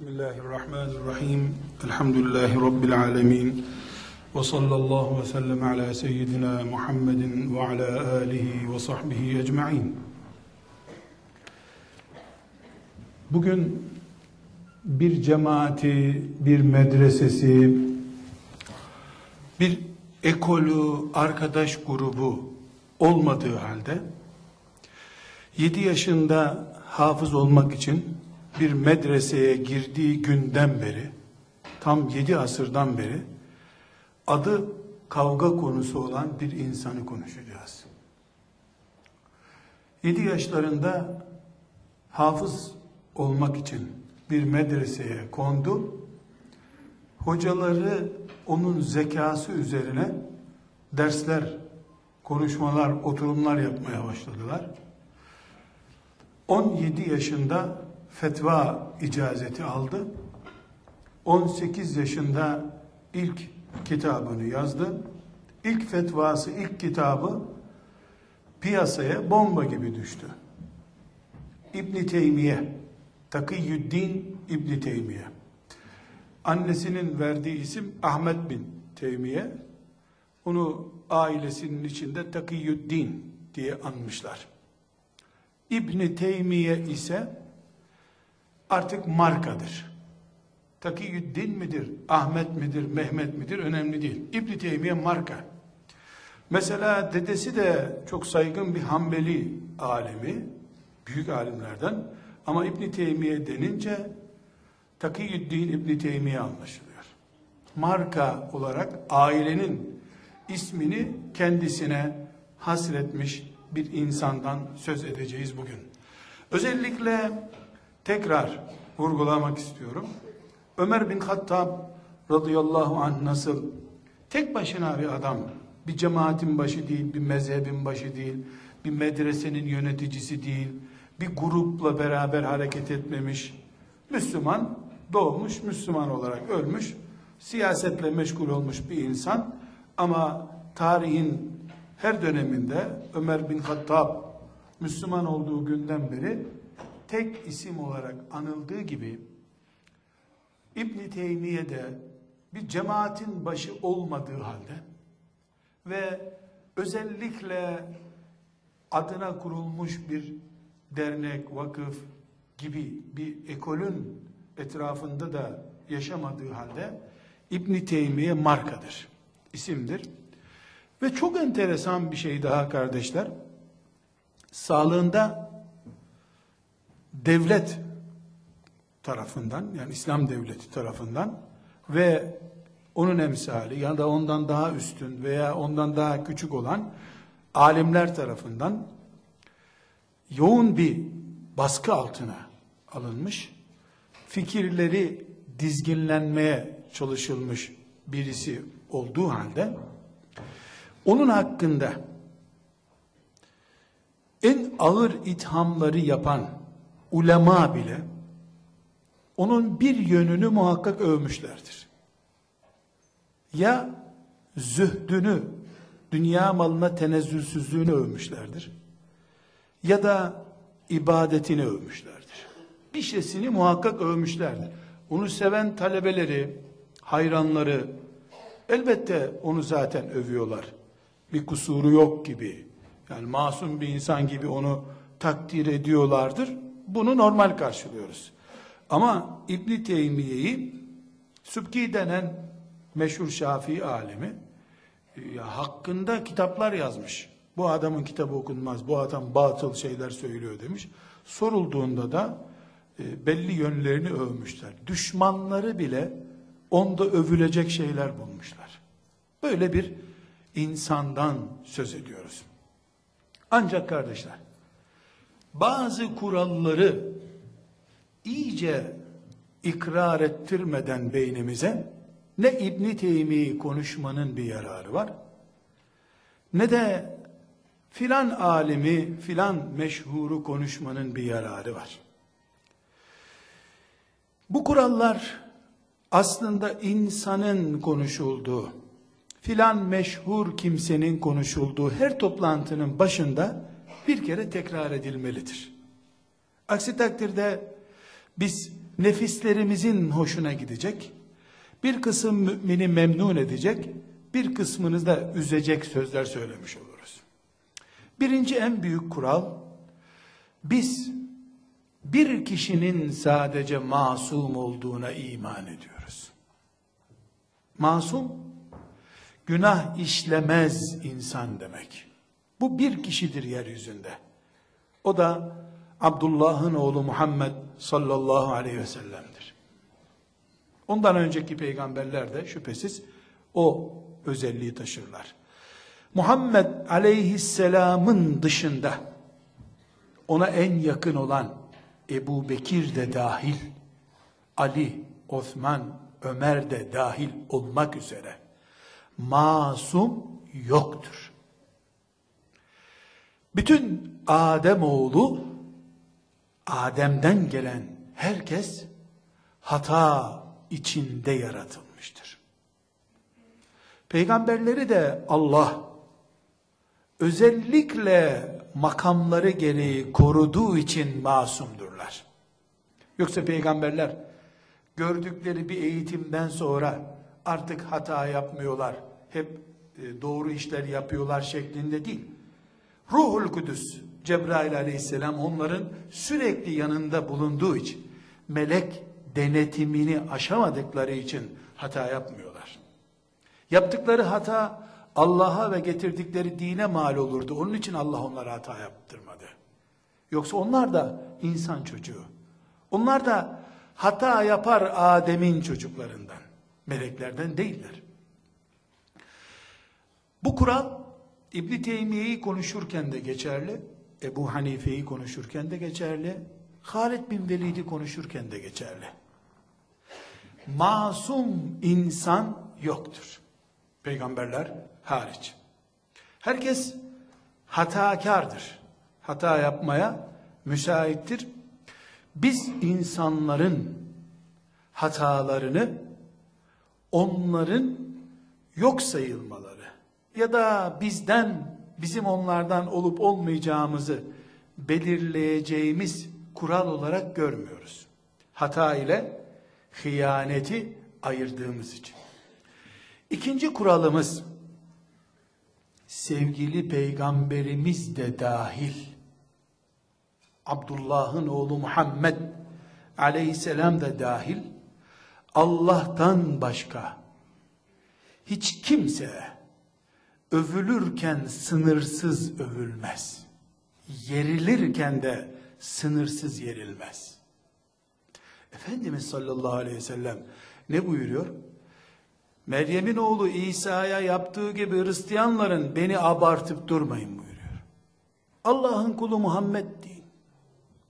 Bismillahirrahmanirrahim. Elhamdülillahi Rabbil alemin. Ve sallallahu ve sellem ala seyyidina Muhammedin ve ala alihi ve sahbihi ecma'in. Bugün bir cemaati, bir medresesi, bir ekolü, arkadaş grubu olmadığı halde 7 yaşında hafız olmak için bir medreseye girdiği günden beri tam 7 asırdan beri adı kavga konusu olan bir insanı konuşacağız. 7 yaşlarında hafız olmak için bir medreseye kondu. Hocaları onun zekası üzerine dersler, konuşmalar, oturumlar yapmaya başladılar. 17 yaşında fetva icazeti aldı. 18 yaşında ilk kitabını yazdı. İlk fetvası, ilk kitabı piyasaya bomba gibi düştü. İbn Teymiye, Takiyüddin İbn Teymiye. Annesinin verdiği isim Ahmet bin Teymiye. Onu ailesinin içinde Takiyüddin diye anmışlar. İbn Teymiye ise artık markadır. Takiyüddin midir, Ahmet midir, Mehmet midir önemli değil. İbn Teymiye marka. Mesela dedesi de çok saygın bir Hanbeli alemi, büyük alimlerden. Ama İbn Teymiye denince Takiyüddin İbn Teymiye anlaşılıyor. Marka olarak ailenin ismini kendisine hasretmiş bir insandan söz edeceğiz bugün. Özellikle tekrar vurgulamak istiyorum. Ömer bin Hattab radıyallahu anh nasıl? Tek başına bir adam, bir cemaatin başı değil, bir mezhebin başı değil, bir medresenin yöneticisi değil, bir grupla beraber hareket etmemiş, Müslüman doğmuş, Müslüman olarak ölmüş, siyasetle meşgul olmuş bir insan. Ama tarihin her döneminde Ömer bin Hattab Müslüman olduğu günden beri tek isim olarak anıldığı gibi İbn Teymiye de bir cemaatin başı olmadığı halde ve özellikle adına kurulmuş bir dernek, vakıf gibi bir ekolün etrafında da yaşamadığı halde İbn Teymiye markadır, isimdir. Ve çok enteresan bir şey daha kardeşler. Sağlığında devlet tarafından yani İslam devleti tarafından ve onun emsali ya da ondan daha üstün veya ondan daha küçük olan alimler tarafından yoğun bir baskı altına alınmış, fikirleri dizginlenmeye çalışılmış birisi olduğu halde onun hakkında en ağır ithamları yapan ulema bile onun bir yönünü muhakkak övmüşlerdir. Ya zühdünü, dünya malına tenezzülsüzlüğünü övmüşlerdir. Ya da ibadetini övmüşlerdir. Bir şeysini muhakkak övmüşlerdir. Onu seven talebeleri, hayranları elbette onu zaten övüyorlar. Bir kusuru yok gibi. Yani masum bir insan gibi onu takdir ediyorlardır. Bunu normal karşılıyoruz. Ama İbn Teymiye'yi Sübki denen meşhur Şafii alemi ya hakkında kitaplar yazmış. Bu adamın kitabı okunmaz. Bu adam batıl şeyler söylüyor demiş. Sorulduğunda da e, belli yönlerini övmüşler. Düşmanları bile onda övülecek şeyler bulmuşlar. Böyle bir insandan söz ediyoruz. Ancak kardeşler bazı kuralları iyice ikrar ettirmeden beynimize ne İbn Teymi konuşmanın bir yararı var ne de filan alimi filan meşhuru konuşmanın bir yararı var. Bu kurallar aslında insanın konuşulduğu, filan meşhur kimsenin konuşulduğu her toplantının başında bir kere tekrar edilmelidir. Aksi takdirde biz nefislerimizin hoşuna gidecek, bir kısım mümini memnun edecek, bir kısmını da üzecek sözler söylemiş oluruz. Birinci en büyük kural, biz bir kişinin sadece masum olduğuna iman ediyoruz. Masum, günah işlemez insan demek. Bu bir kişidir yeryüzünde. O da Abdullah'ın oğlu Muhammed sallallahu aleyhi ve sellem'dir. Ondan önceki peygamberler de şüphesiz o özelliği taşırlar. Muhammed aleyhisselamın dışında ona en yakın olan Ebu Bekir de dahil, Ali, Osman, Ömer de dahil olmak üzere masum yoktur. Bütün Adem oğlu Adem'den gelen herkes hata içinde yaratılmıştır. Peygamberleri de Allah özellikle makamları gereği koruduğu için masumdurlar. Yoksa peygamberler gördükleri bir eğitimden sonra artık hata yapmıyorlar. Hep e, doğru işler yapıyorlar şeklinde değil. Ruhul Kudüs Cebrail aleyhisselam onların sürekli yanında bulunduğu için melek denetimini aşamadıkları için hata yapmıyorlar. Yaptıkları hata Allah'a ve getirdikleri dine mal olurdu. Onun için Allah onlara hata yaptırmadı. Yoksa onlar da insan çocuğu. Onlar da hata yapar Adem'in çocuklarından. Meleklerden değiller. Bu kural İbn Teymiye'yi konuşurken de geçerli. Ebu Hanife'yi konuşurken de geçerli. Halid bin Velid'i konuşurken de geçerli. Masum insan yoktur. Peygamberler hariç. Herkes hatakardır. Hata yapmaya müsaittir. Biz insanların hatalarını onların yok sayılmaları ya da bizden bizim onlardan olup olmayacağımızı belirleyeceğimiz kural olarak görmüyoruz. Hata ile hıyaneti ayırdığımız için. İkinci kuralımız sevgili peygamberimiz de dahil Abdullah'ın oğlu Muhammed aleyhisselam da dahil Allah'tan başka hiç kimse övülürken sınırsız övülmez. Yerilirken de sınırsız yerilmez. Efendimiz sallallahu aleyhi ve sellem ne buyuruyor? Meryem'in oğlu İsa'ya yaptığı gibi Hristiyanların beni abartıp durmayın buyuruyor. Allah'ın kulu Muhammed deyin.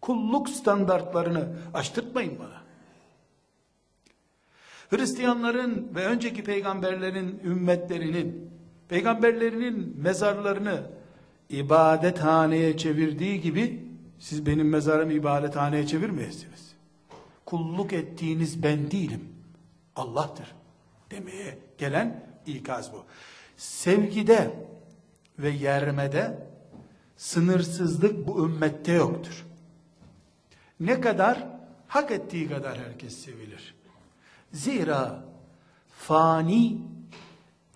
Kulluk standartlarını aştırtmayın bana. Hristiyanların ve önceki peygamberlerin ümmetlerinin peygamberlerinin mezarlarını ibadethaneye çevirdiği gibi siz benim mezarımı ibadethaneye çevirmeyesiniz. Kulluk ettiğiniz ben değilim. Allah'tır demeye gelen ikaz bu. Sevgide ve yermede sınırsızlık bu ümmette yoktur. Ne kadar hak ettiği kadar herkes sevilir. Zira fani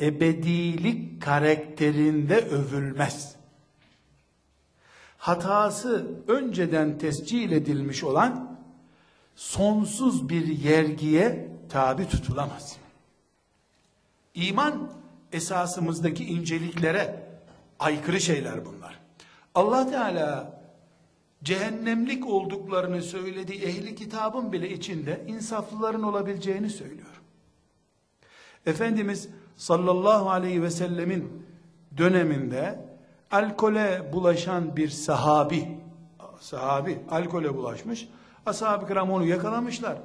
ebedilik karakterinde övülmez. Hatası önceden tescil edilmiş olan sonsuz bir yergiye tabi tutulamaz. İman esasımızdaki inceliklere aykırı şeyler bunlar. Allah Teala cehennemlik olduklarını söylediği ehli kitabın bile içinde insaflıların olabileceğini söylüyor. Efendimiz sallallahu aleyhi ve sellemin döneminde alkole bulaşan bir sahabi, sahabi alkole bulaşmış, ashab-ı kiram onu yakalamışlar.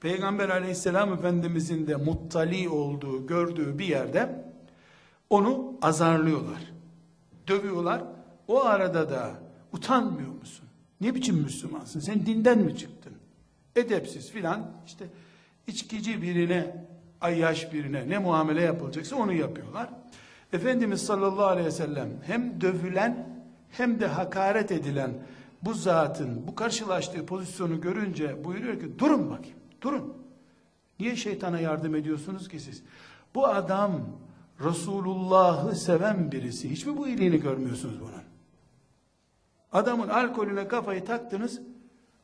Peygamber aleyhisselam efendimizin de muttali olduğu, gördüğü bir yerde onu azarlıyorlar. Dövüyorlar. O arada da utanmıyor musun? Ne biçim Müslümansın? Sen dinden mi çıktın? Edepsiz filan işte içkici birine ayyaş birine ne muamele yapılacaksa onu yapıyorlar. Efendimiz sallallahu aleyhi ve sellem hem dövülen hem de hakaret edilen bu zatın bu karşılaştığı pozisyonu görünce buyuruyor ki durun bakayım durun. Niye şeytana yardım ediyorsunuz ki siz? Bu adam Resulullah'ı seven birisi. Hiç mi bu iyiliğini görmüyorsunuz bunun? Adamın alkolüne kafayı taktınız.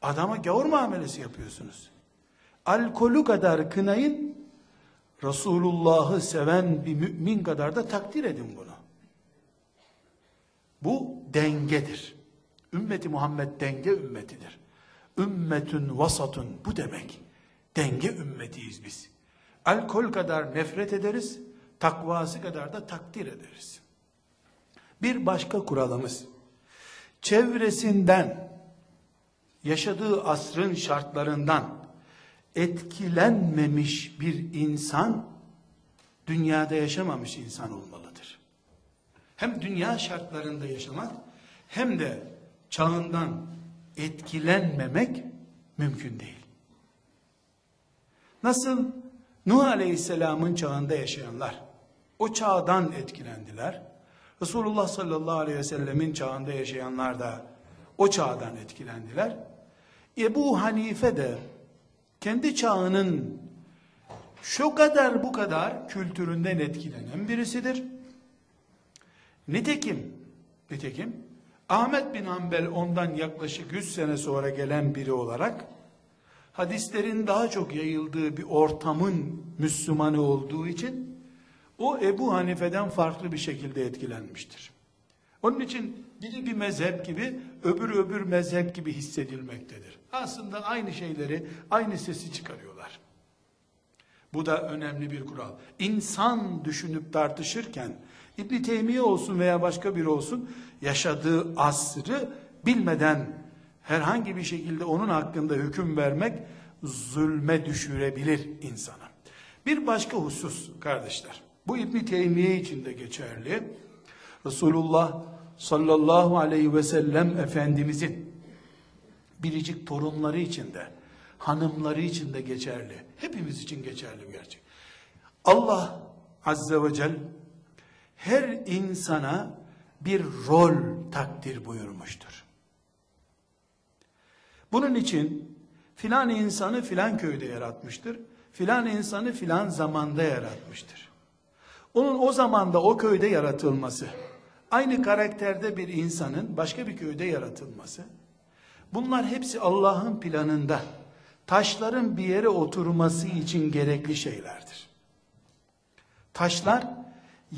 Adama gavur muamelesi yapıyorsunuz. Alkolü kadar kınayın. Resulullah'ı seven bir mümin kadar da takdir edin bunu. Bu dengedir. Ümmeti Muhammed denge ümmetidir. Ümmetün vasatun bu demek. Denge ümmetiyiz biz. Alkol kadar nefret ederiz, takvası kadar da takdir ederiz. Bir başka kuralımız, çevresinden, yaşadığı asrın şartlarından etkilenmemiş bir insan, dünyada yaşamamış insan olmalıdır. Hem dünya şartlarında yaşamak, hem de çağından etkilenmemek mümkün değil. Nasıl Nuh Aleyhisselam'ın çağında yaşayanlar o çağdan etkilendiler. Resulullah sallallahu aleyhi ve sellemin çağında yaşayanlar da o çağdan etkilendiler. Ebu Hanife de kendi çağının şu kadar bu kadar kültüründen etkilenen birisidir. Nitekim, nitekim Ahmet bin Hanbel ondan yaklaşık 100 sene sonra gelen biri olarak hadislerin daha çok yayıldığı bir ortamın Müslümanı olduğu için o Ebu Hanife'den farklı bir şekilde etkilenmiştir. Onun için biri bir mezhep gibi, öbür öbür mezhep gibi hissedilmektedir. Aslında aynı şeyleri, aynı sesi çıkarıyorlar. Bu da önemli bir kural. İnsan düşünüp tartışırken, İbn Teymiye olsun veya başka biri olsun, yaşadığı asrı bilmeden herhangi bir şekilde onun hakkında hüküm vermek zulme düşürebilir insana. Bir başka husus kardeşler. Bu İbn Teymiye için de geçerli. Resulullah sallallahu aleyhi ve sellem Efendimizin biricik torunları için de, hanımları için de geçerli. Hepimiz için geçerli bir gerçek. Allah azze ve celle her insana bir rol takdir buyurmuştur. Bunun için filan insanı filan köyde yaratmıştır. Filan insanı filan zamanda yaratmıştır. Onun o zamanda o köyde yaratılması, aynı karakterde bir insanın başka bir köyde yaratılması, bunlar hepsi Allah'ın planında taşların bir yere oturması için gerekli şeylerdir. Taşlar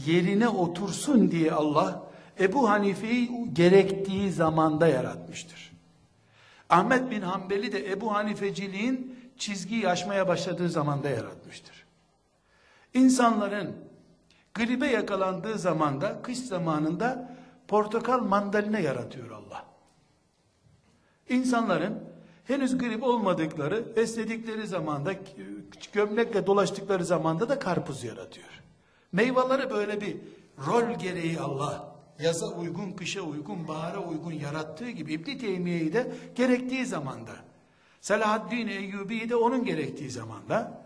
yerine otursun diye Allah Ebu Hanife'yi gerektiği zamanda yaratmıştır. Ahmet bin Hanbel'i de Ebu Hanifeciliğin çizgiyi aşmaya başladığı zamanda yaratmıştır. İnsanların gribe yakalandığı zamanda, kış zamanında portakal mandalina yaratıyor Allah. İnsanların henüz grip olmadıkları, esnedikleri zamanda, gömlekle dolaştıkları zamanda da karpuz yaratıyor. Meyveleri böyle bir rol gereği Allah yaza uygun, kışa uygun, bahara uygun yarattığı gibi İbn Teymiye'yi de gerektiği zamanda, Selahaddin Eyyubi'yi de onun gerektiği zamanda,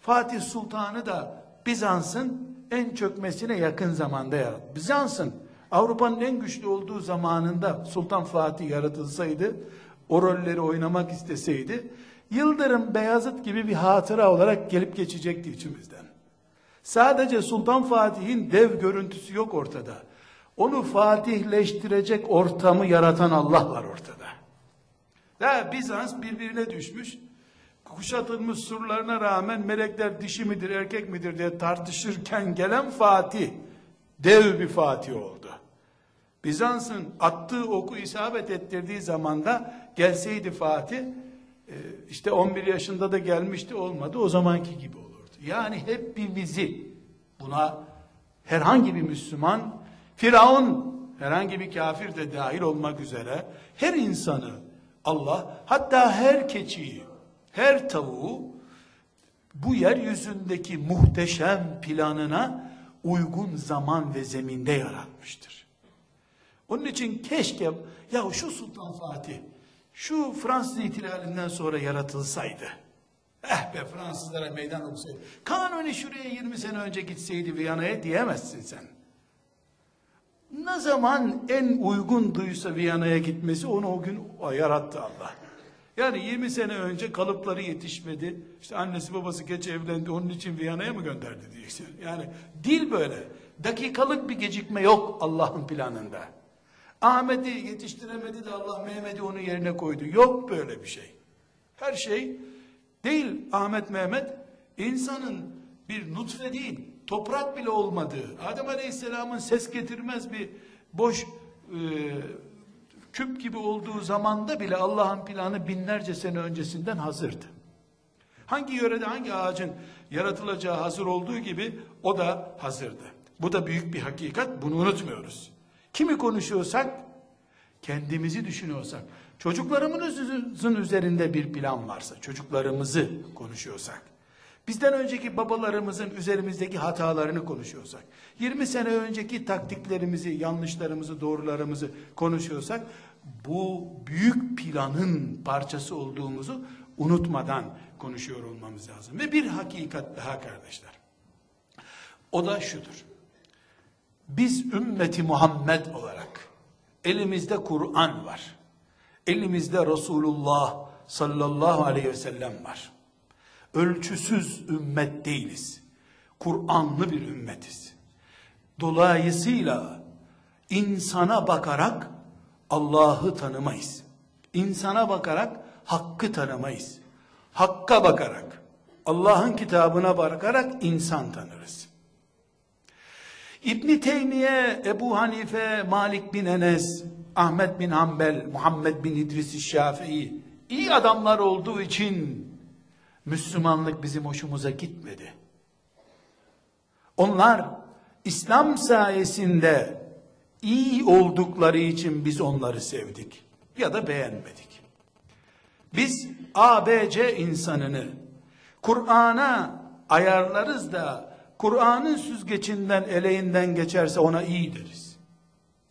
Fatih Sultan'ı da Bizans'ın en çökmesine yakın zamanda yarattı. Bizans'ın Avrupa'nın en güçlü olduğu zamanında Sultan Fatih yaratılsaydı, o rolleri oynamak isteseydi, Yıldırım Beyazıt gibi bir hatıra olarak gelip geçecekti içimizden. Sadece Sultan Fatih'in dev görüntüsü yok ortada. Onu fatihleştirecek ortamı yaratan Allah var ortada. Ya Bizans birbirine düşmüş. Kuşatılmış surlarına rağmen melekler dişi midir erkek midir diye tartışırken gelen Fatih dev bir Fatih oldu. Bizans'ın attığı oku isabet ettirdiği zamanda gelseydi Fatih e, işte 11 yaşında da gelmişti olmadı o zamanki gibi olurdu. Yani hepimizi buna herhangi bir Müslüman Firavun herhangi bir kafir de dahil olmak üzere her insanı Allah hatta her keçiyi, her tavuğu bu yeryüzündeki muhteşem planına uygun zaman ve zeminde yaratmıştır. Onun için keşke ya şu Sultan Fatih şu Fransız ihtilalinden sonra yaratılsaydı. Eh be Fransızlara meydan okusaydı. Kanuni şuraya 20 sene önce gitseydi Viyana'ya diyemezsin sen. Ne zaman en uygun duysa Viyana'ya gitmesi onu o gün yarattı Allah. Yani 20 sene önce kalıpları yetişmedi. İşte annesi babası geç evlendi onun için Viyana'ya mı gönderdi diyeceksin. Yani dil böyle. Dakikalık bir gecikme yok Allah'ın planında. Ahmet'i yetiştiremedi de Allah Mehmet'i onun yerine koydu. Yok böyle bir şey. Her şey değil Ahmet Mehmet insanın bir nutfe değil toprak bile olmadığı Adem Aleyhisselam'ın ses getirmez bir boş e, küp gibi olduğu zamanda bile Allah'ın planı binlerce sene öncesinden hazırdı. Hangi yörede hangi ağacın yaratılacağı hazır olduğu gibi o da hazırdı. Bu da büyük bir hakikat bunu unutmuyoruz. Kimi konuşuyorsak kendimizi düşünüyorsak çocuklarımızın üzerinde bir plan varsa çocuklarımızı konuşuyorsak bizden önceki babalarımızın üzerimizdeki hatalarını konuşuyorsak, 20 sene önceki taktiklerimizi, yanlışlarımızı, doğrularımızı konuşuyorsak, bu büyük planın parçası olduğumuzu unutmadan konuşuyor olmamız lazım. Ve bir hakikat daha kardeşler. O da şudur. Biz ümmeti Muhammed olarak elimizde Kur'an var. Elimizde Resulullah sallallahu aleyhi ve sellem var ölçüsüz ümmet değiliz. Kur'anlı bir ümmetiz. Dolayısıyla insana bakarak Allah'ı tanımayız. İnsana bakarak hakkı tanımayız. Hakka bakarak, Allah'ın kitabına bakarak insan tanırız. İbn Teymiye, Ebu Hanife, Malik bin Enes, Ahmet bin Hanbel, Muhammed bin İdris Şafii iyi adamlar olduğu için Müslümanlık bizim hoşumuza gitmedi. Onlar İslam sayesinde iyi oldukları için biz onları sevdik ya da beğenmedik. Biz ABC insanını Kur'an'a ayarlarız da Kur'an'ın süzgecinden eleğinden geçerse ona iyi deriz.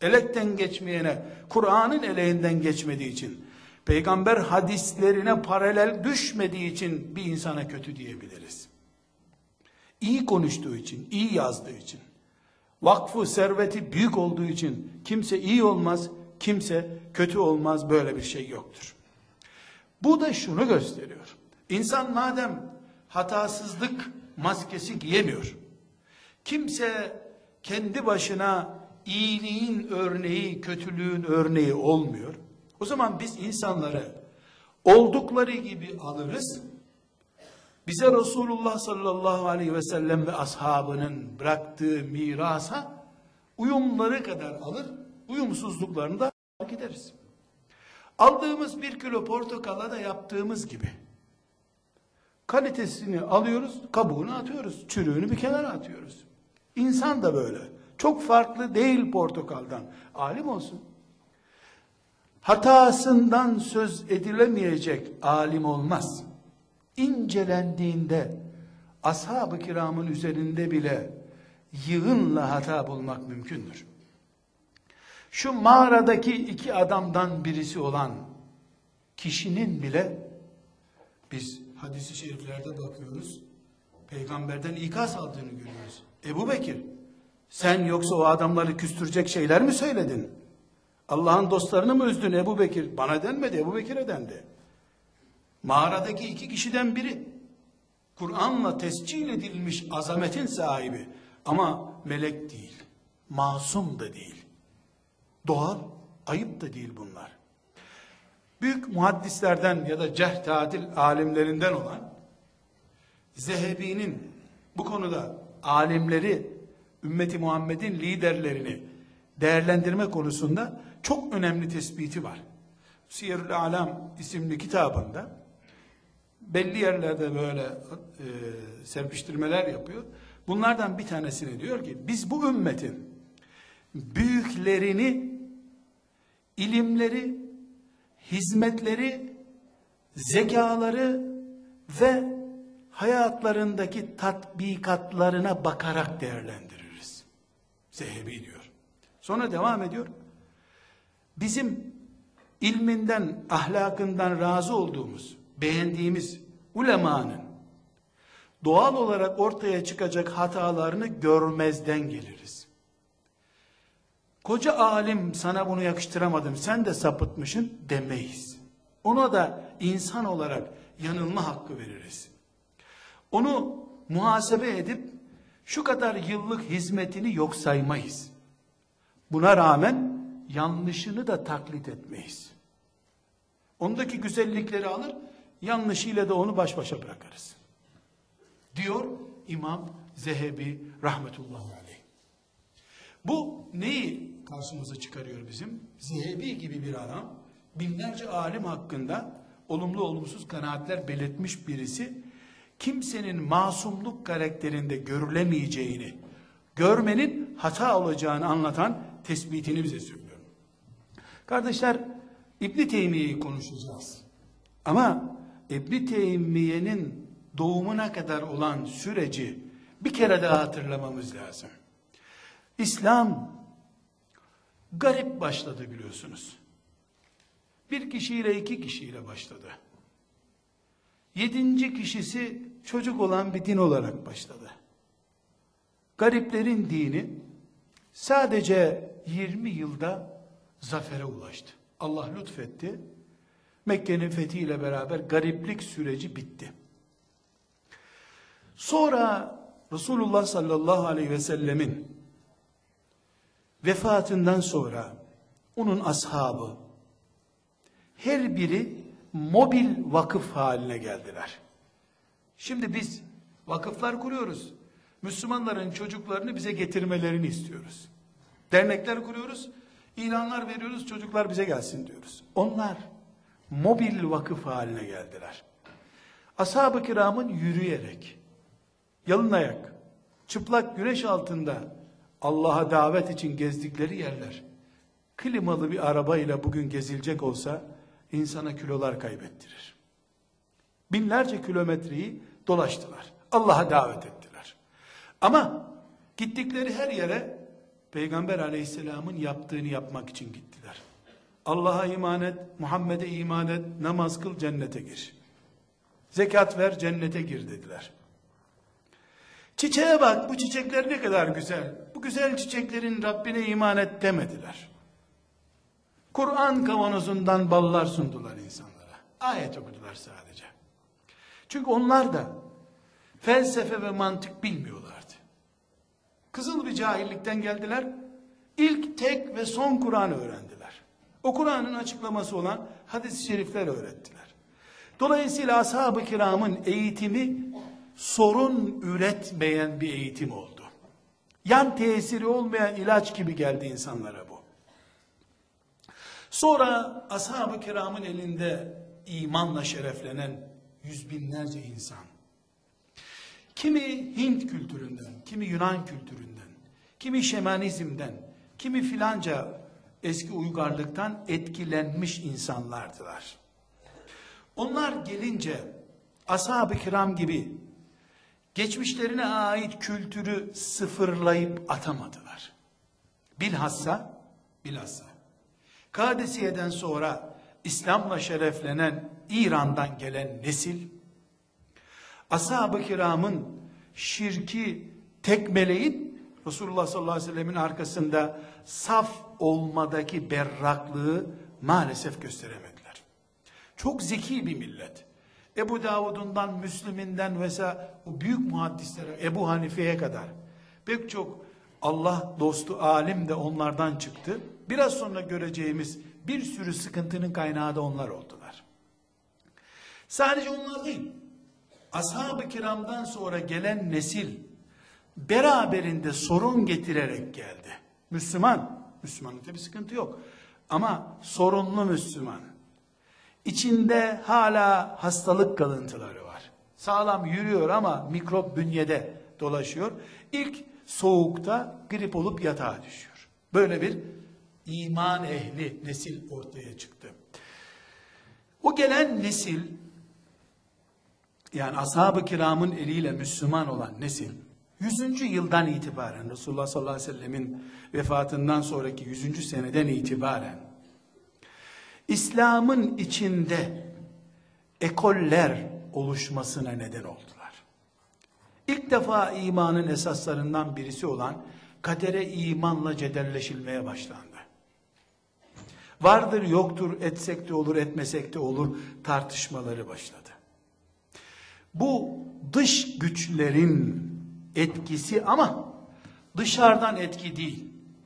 Elekten geçmeyene Kur'an'ın eleğinden geçmediği için peygamber hadislerine paralel düşmediği için bir insana kötü diyebiliriz. İyi konuştuğu için, iyi yazdığı için, vakfı serveti büyük olduğu için kimse iyi olmaz, kimse kötü olmaz böyle bir şey yoktur. Bu da şunu gösteriyor. İnsan madem hatasızlık maskesi giyemiyor, kimse kendi başına iyiliğin örneği, kötülüğün örneği olmuyor. O zaman biz insanları oldukları gibi alırız. Bize Resulullah sallallahu aleyhi ve sellem ve ashabının bıraktığı mirasa uyumları kadar alır, uyumsuzluklarını da gideriz. Aldığımız bir kilo portakala da yaptığımız gibi. Kalitesini alıyoruz, kabuğunu atıyoruz, çürüğünü bir kenara atıyoruz. İnsan da böyle. Çok farklı değil portakaldan. Alim olsun hatasından söz edilemeyecek alim olmaz. İncelendiğinde ashab-ı kiramın üzerinde bile yığınla hata bulmak mümkündür. Şu mağaradaki iki adamdan birisi olan kişinin bile biz hadisi şeriflerde bakıyoruz. Peygamberden ikaz aldığını görüyoruz. Ebu Bekir sen yoksa o adamları küstürecek şeyler mi söyledin? Allah'ın dostlarını mı üzdün Ebu Bekir? Bana denmedi Ebu Bekir'e dendi. Mağaradaki iki kişiden biri. Kur'an'la tescil edilmiş azametin sahibi. Ama melek değil. Masum da değil. Doğal, ayıp da değil bunlar. Büyük muhaddislerden ya da cerh tadil alimlerinden olan Zehebi'nin bu konuda alimleri, ümmeti Muhammed'in liderlerini değerlendirme konusunda çok önemli tespiti var. Siyerül Alam isimli kitabında belli yerlerde böyle e, serpiştirmeler yapıyor. Bunlardan bir tanesini diyor ki biz bu ümmetin büyüklerini ilimleri, hizmetleri, zekaları ve hayatlarındaki tatbikatlarına bakarak değerlendiririz. Zehebi diyor. Sonra devam ediyor bizim ilminden, ahlakından razı olduğumuz, beğendiğimiz ulemanın doğal olarak ortaya çıkacak hatalarını görmezden geliriz. Koca alim sana bunu yakıştıramadım sen de sapıtmışın demeyiz. Ona da insan olarak yanılma hakkı veririz. Onu muhasebe edip şu kadar yıllık hizmetini yok saymayız. Buna rağmen yanlışını da taklit etmeyiz. Ondaki güzellikleri alır, yanlışıyla da onu baş başa bırakırız. Diyor İmam Zehebi rahmetullahi aleyh. Bu neyi karşımıza çıkarıyor bizim? Zehebi gibi bir adam, binlerce alim hakkında olumlu olumsuz kanaatler belirtmiş birisi, kimsenin masumluk karakterinde görülemeyeceğini, görmenin hata olacağını anlatan tespitini bize söylüyor. Kardeşler, İbn Teymiye'yi konuşacağız. Ama İbn Teymiye'nin doğumuna kadar olan süreci bir kere daha hatırlamamız lazım. İslam garip başladı biliyorsunuz. Bir kişiyle iki kişiyle başladı. Yedinci kişisi çocuk olan bir din olarak başladı. Gariplerin dini sadece 20 yılda zafere ulaştı. Allah lütfetti. Mekke'nin fethiyle beraber gariplik süreci bitti. Sonra Resulullah sallallahu aleyhi ve sellemin vefatından sonra onun ashabı her biri mobil vakıf haline geldiler. Şimdi biz vakıflar kuruyoruz. Müslümanların çocuklarını bize getirmelerini istiyoruz. Dernekler kuruyoruz. İlanlar veriyoruz çocuklar bize gelsin diyoruz. Onlar mobil vakıf haline geldiler. Ashab-ı kiramın yürüyerek, yalın ayak, çıplak güneş altında Allah'a davet için gezdikleri yerler, klimalı bir arabayla bugün gezilecek olsa, insana kilolar kaybettirir. Binlerce kilometreyi dolaştılar. Allah'a davet ettiler. Ama gittikleri her yere Peygamber aleyhisselamın yaptığını yapmak için gittiler. Allah'a iman et, Muhammed'e iman et, namaz kıl, cennete gir. Zekat ver, cennete gir dediler. Çiçeğe bak, bu çiçekler ne kadar güzel. Bu güzel çiçeklerin Rabbine iman et demediler. Kur'an kavanozundan ballar sundular insanlara. Ayet okudular sadece. Çünkü onlar da felsefe ve mantık bilmiyorlardı. Kızıl bir cahillikten geldiler. İlk tek ve son Kur'an'ı öğrendiler. O Kur'an'ın açıklaması olan hadis-i şerifler öğrettiler. Dolayısıyla ashab-ı kiramın eğitimi sorun üretmeyen bir eğitim oldu. Yan tesiri olmayan ilaç gibi geldi insanlara bu. Sonra ashab-ı kiramın elinde imanla şereflenen yüz binlerce insan. Kimi Hint kültüründen, kimi Yunan kültüründen, kimi şemanizmden, kimi filanca eski uygarlıktan etkilenmiş insanlardılar. Onlar gelince ashab-ı kiram gibi geçmişlerine ait kültürü sıfırlayıp atamadılar. Bilhassa, bilhassa Kadisiye'den sonra İslam'la şereflenen İran'dan gelen nesil, ashab-ı kiramın şirki tekmeleyip Resulullah sallallahu aleyhi ve sellemin arkasında saf olmadaki berraklığı maalesef gösteremediler. Çok zeki bir millet. Ebu Davud'undan, Müslüminden vesaire o büyük muhaddislere, Ebu Hanife'ye kadar pek çok Allah dostu alim de onlardan çıktı. Biraz sonra göreceğimiz bir sürü sıkıntının kaynağı da onlar oldular. Sadece onlar değil. Ashab-ı kiramdan sonra gelen nesil beraberinde sorun getirerek geldi. Müslüman, Müslümanlıkta bir sıkıntı yok. Ama sorunlu Müslüman. İçinde hala hastalık kalıntıları var. Sağlam yürüyor ama mikrop bünyede dolaşıyor. İlk soğukta grip olup yatağa düşüyor. Böyle bir iman ehli nesil ortaya çıktı. O gelen nesil yani ashab-ı kiramın eliyle Müslüman olan nesil 100. yıldan itibaren Resulullah sallallahu aleyhi ve sellemin vefatından sonraki 100. seneden itibaren İslam'ın içinde ekoller oluşmasına neden oldular. İlk defa imanın esaslarından birisi olan kadere imanla cedelleşilmeye başlandı. Vardır yoktur etsek de olur etmesek de olur tartışmaları başladı. Bu dış güçlerin etkisi ama dışarıdan etki değil.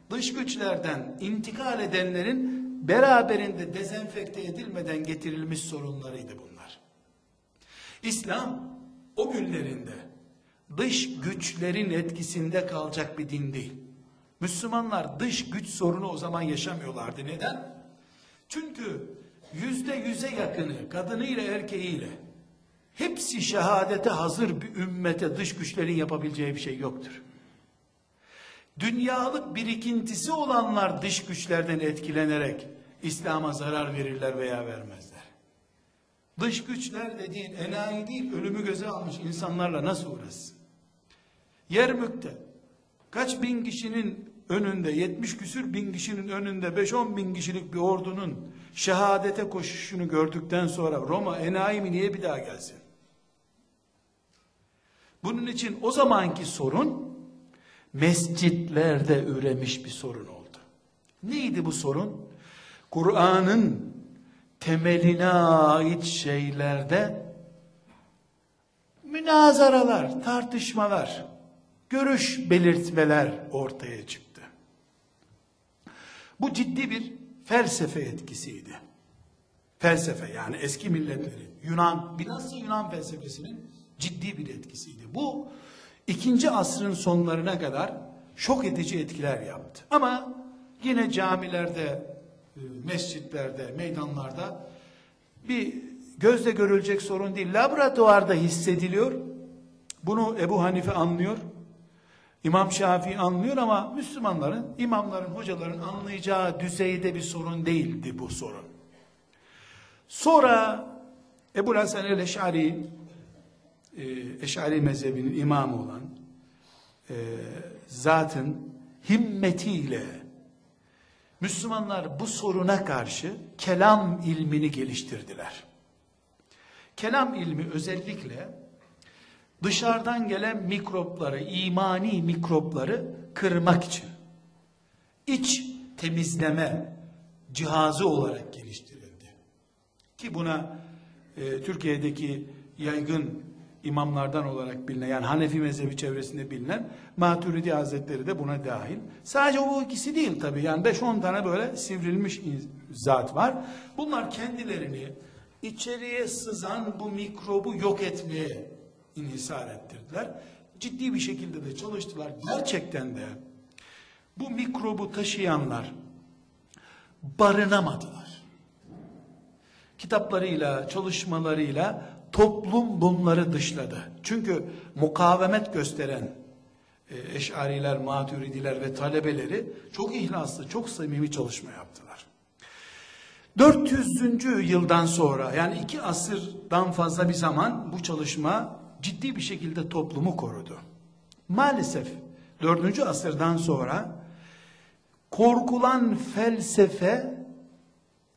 Dış güçlerden intikal edenlerin beraberinde dezenfekte edilmeden getirilmiş sorunlarıydı bunlar. İslam o günlerinde dış güçlerin etkisinde kalacak bir din değil. Müslümanlar dış güç sorunu o zaman yaşamıyorlardı. Neden? Çünkü yüzde yüze yakını kadınıyla erkeğiyle hepsi şehadete hazır bir ümmete dış güçlerin yapabileceği bir şey yoktur. Dünyalık birikintisi olanlar dış güçlerden etkilenerek İslam'a zarar verirler veya vermezler. Dış güçler dediğin enayi değil, ölümü göze almış insanlarla nasıl uğraşsın? Yermük'te kaç bin kişinin önünde, 70 küsür bin kişinin önünde 5-10 bin kişilik bir ordunun şehadete koşuşunu gördükten sonra Roma enayi mi niye bir daha gelsin? Bunun için o zamanki sorun mescitlerde üremiş bir sorun oldu. Neydi bu sorun? Kur'an'ın temeline ait şeylerde münazaralar, tartışmalar, görüş belirtmeler ortaya çıktı. Bu ciddi bir felsefe etkisiydi. Felsefe yani eski milletlerin Yunan, bilhassa Yunan felsefesinin ciddi bir etkisiydi. Bu ikinci asrın sonlarına kadar şok edici etkiler yaptı. Ama yine camilerde, e, mescitlerde, meydanlarda bir gözle görülecek sorun değil. Laboratuvarda hissediliyor. Bunu Ebu Hanife anlıyor. İmam Şafii anlıyor ama Müslümanların, imamların, hocaların anlayacağı düzeyde bir sorun değildi bu sorun. Sonra Ebu Hasan el-Eş'ari Eş'ari mezhebinin imamı olan e, zatın himmetiyle Müslümanlar bu soruna karşı kelam ilmini geliştirdiler. Kelam ilmi özellikle dışarıdan gelen mikropları, imani mikropları kırmak için iç temizleme cihazı olarak geliştirildi. Ki buna e, Türkiye'deki yaygın imamlardan olarak bilinen yani Hanefi mezhebi çevresinde bilinen Maturidi Hazretleri de buna dahil. Sadece bu ikisi değil tabi yani 5-10 tane böyle sivrilmiş zat var. Bunlar kendilerini içeriye sızan bu mikrobu yok etmeye inhisar ettirdiler. Ciddi bir şekilde de çalıştılar. Gerçekten de bu mikrobu taşıyanlar barınamadılar. Kitaplarıyla, çalışmalarıyla toplum bunları dışladı. Çünkü mukavemet gösteren e, eşariler, maturidiler ve talebeleri çok ihlaslı, çok samimi çalışma yaptılar. 400. yıldan sonra yani iki asırdan fazla bir zaman bu çalışma ciddi bir şekilde toplumu korudu. Maalesef 4. asırdan sonra korkulan felsefe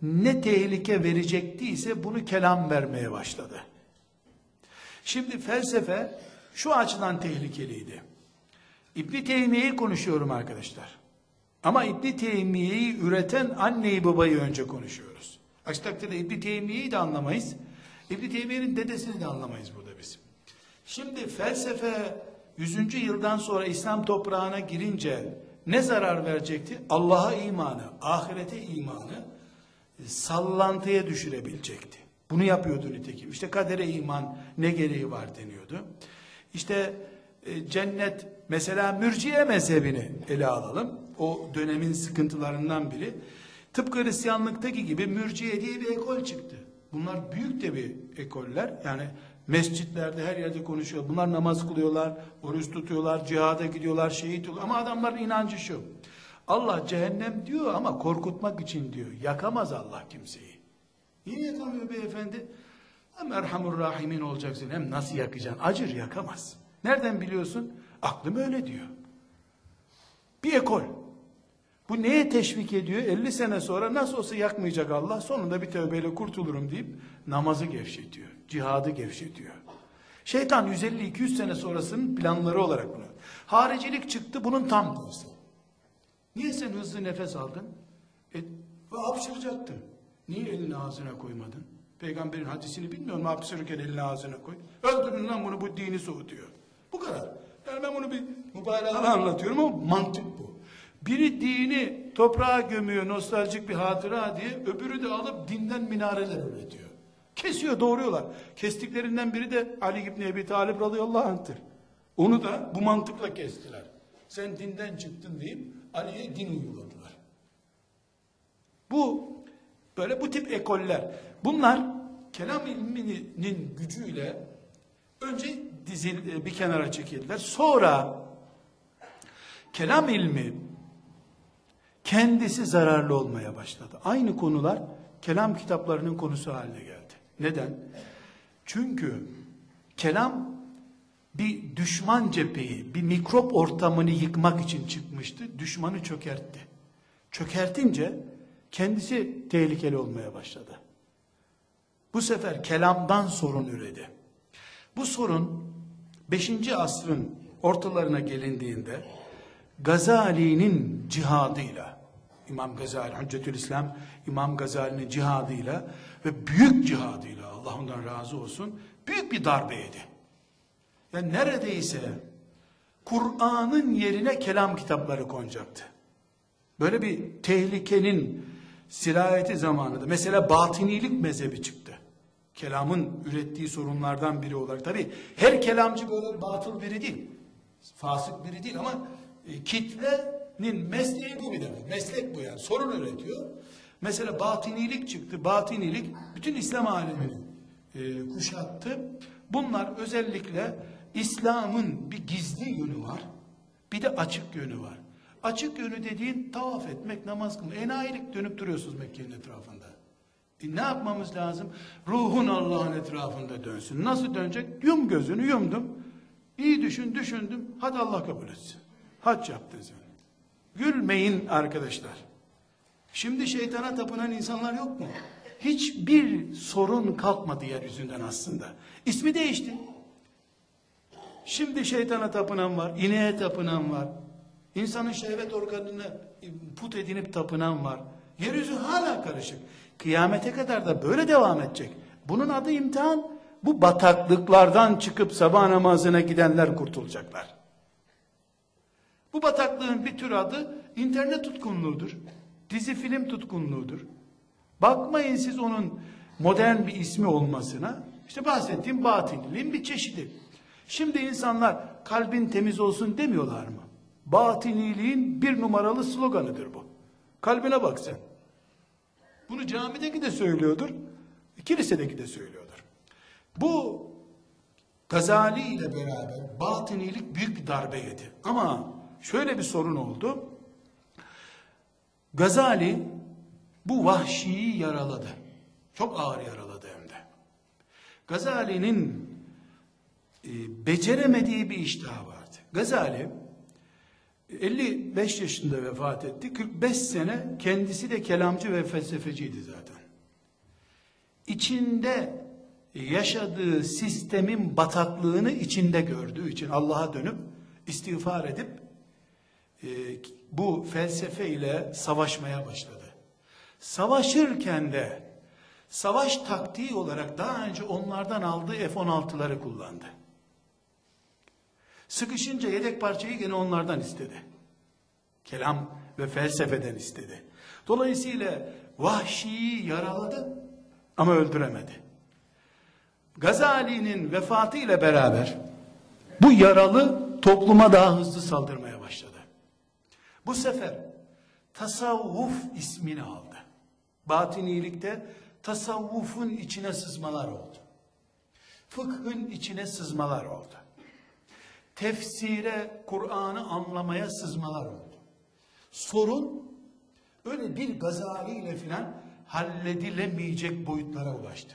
ne tehlike verecektiyse bunu kelam vermeye başladı. Şimdi felsefe şu açıdan tehlikeliydi. İbn Teymiye'yi konuşuyorum arkadaşlar. Ama İbn Teymiye'yi üreten anneyi babayı önce konuşuyoruz. Aksi takdirde İbn Teymiye'yi de anlamayız. İbn Teymiye'nin dedesini de anlamayız burada biz. Şimdi felsefe 100. yıldan sonra İslam toprağına girince ne zarar verecekti? Allah'a imanı, ahirete imanı sallantıya düşürebilecekti. Bunu yapıyordu nitekim. İşte kadere iman ne gereği var deniyordu. İşte e, cennet mesela mürciye mezhebini ele alalım. O dönemin sıkıntılarından biri. Tıpkı Hristiyanlıktaki gibi mürciye diye bir ekol çıktı. Bunlar büyük de bir ekoller. Yani mescitlerde her yerde konuşuyor. Bunlar namaz kılıyorlar, oruç tutuyorlar, cihada gidiyorlar, şehit oluyor. Ama adamların inancı şu. Allah cehennem diyor ama korkutmak için diyor. Yakamaz Allah kimseyi. Niye yakamıyor beyefendi? Hem Erhamur Rahimin olacaksın hem nasıl yakacaksın? Acır yakamaz. Nereden biliyorsun? Aklım öyle diyor. Bir ekol. Bu neye teşvik ediyor? 50 sene sonra nasıl olsa yakmayacak Allah. Sonunda bir tövbeyle kurtulurum deyip namazı gevşetiyor. Cihadı gevşetiyor. Şeytan 150-200 sene sonrasının planları olarak bunu. Haricilik çıktı bunun tam tersi. Niye sen hızlı nefes aldın? E, hapşıracaktın. Niye elini ağzına koymadın? Peygamberin hadisini bilmiyor mu? Hapşırırken elini ağzına koy. Öldürün lan bunu bu dini soğutuyor. Bu kadar. Yani ben bunu bir mübalağalı anlatıyorum ama mantık bu. Biri dini toprağa gömüyor nostaljik bir hatıra diye öbürü de alıp dinden minareler üretiyor. Kesiyor doğruyorlar. Kestiklerinden biri de Ali İbni Ebi Talib radıyallahu anh'tır. Onu da bu mantıkla kestiler. Sen dinden çıktın deyip Ali'ye din uyguladılar. Bu böyle bu tip ekoller. Bunlar kelam ilminin gücüyle önce dizil bir kenara çekildiler. Sonra kelam ilmi kendisi zararlı olmaya başladı. Aynı konular kelam kitaplarının konusu haline geldi. Neden? Çünkü kelam bir düşman cepheyi, bir mikrop ortamını yıkmak için çıkmıştı. Düşmanı çökertti. Çökertince kendisi tehlikeli olmaya başladı. Bu sefer kelamdan sorun üredi. Bu sorun 5. asrın ortalarına gelindiğinde Gazali'nin cihadıyla İmam Gazali, Hüccetül İslam İmam Gazali'nin cihadıyla ve büyük cihadıyla Allah ondan razı olsun büyük bir darbe yedi. Yani neredeyse Kur'an'ın yerine kelam kitapları konacaktı. Böyle bir tehlikenin sirayeti zamanında mesela batinilik mezhebi çıktı. Kelamın ürettiği sorunlardan biri olarak. Tabi her kelamcı böyle batıl biri değil. Fasık biri değil ama e, kitlenin mesleği bu bir demek. Meslek bu yani. Sorun üretiyor. Mesela batinilik çıktı. Batinilik bütün İslam alemini e, kuşattı. Bunlar özellikle İslam'ın bir gizli yönü var. Bir de açık yönü var. Açık yönü dediğin tavaf etmek, namaz kılmak. Enayilik dönüp duruyorsunuz Mekke'nin etrafında. E ne yapmamız lazım? Ruhun Allah'ın etrafında dönsün. Nasıl dönecek? Yum gözünü yumdum. İyi düşün, düşündüm. Hadi Allah kabul etsin. Hac yaptın sen. Gülmeyin arkadaşlar. Şimdi şeytana tapınan insanlar yok mu? Hiçbir sorun kalkmadı yeryüzünden aslında. İsmi değişti. Şimdi şeytana tapınan var, ineğe tapınan var. İnsanın şehvet organını put edinip tapınan var. Yeryüzü hala karışık. Kıyamete kadar da böyle devam edecek. Bunun adı imtihan. Bu bataklıklardan çıkıp sabah namazına gidenler kurtulacaklar. Bu bataklığın bir tür adı internet tutkunluğudur. Dizi film tutkunluğudur. Bakmayın siz onun modern bir ismi olmasına. İşte bahsettiğim batiniliğin bir çeşidi. Şimdi insanlar kalbin temiz olsun demiyorlar mı? Batiniliğin bir numaralı sloganıdır bu. Kalbine bak sen. Bunu camideki de söylüyordur. Kilisedeki de söylüyordur. Bu Gazali ile beraber batinilik büyük bir darbe yedi. Ama şöyle bir sorun oldu. Gazali bu vahşiyi yaraladı. Çok ağır yaraladı hem de. Gazali'nin e, beceremediği bir iştah vardı. Gazali 55 yaşında vefat etti. 45 sene kendisi de kelamcı ve felsefeciydi zaten. İçinde yaşadığı sistemin bataklığını içinde gördüğü için Allah'a dönüp istiğfar edip e, bu felsefe ile savaşmaya başladı. Savaşırken de savaş taktiği olarak daha önce onlardan aldığı F-16'ları kullandı. Sıkışınca yedek parçayı gene onlardan istedi. Kelam ve felsefeden istedi. Dolayısıyla vahşiyi yaraladı ama öldüremedi. Gazali'nin vefatı ile beraber bu yaralı topluma daha hızlı saldırmaya başladı. Bu sefer tasavvuf ismini aldı. Batinilikte tasavvufun içine sızmalar oldu. Fıkhın içine sızmalar oldu. Tefsire, Kur'an'ı anlamaya sızmalar oldu. Sorun öyle bir Gazali ile filan halledilemeyecek boyutlara ulaştı.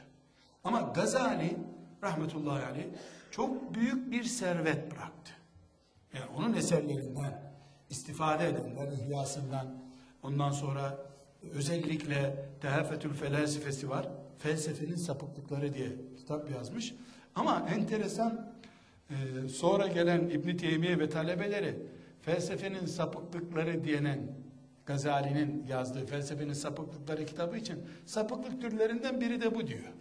Ama Gazali rahmetullahi aleyh çok büyük bir servet bıraktı. Yani onun eserlerinden istifade edenler ihyasından ondan sonra özellikle Tehafetül Felsefesi var. Felsefenin sapıklıkları diye kitap yazmış. Ama enteresan e, sonra gelen İbn Teymiye ve talebeleri felsefenin sapıklıkları diyenen Gazali'nin yazdığı felsefenin sapıklıkları kitabı için sapıklık türlerinden biri de bu diyor.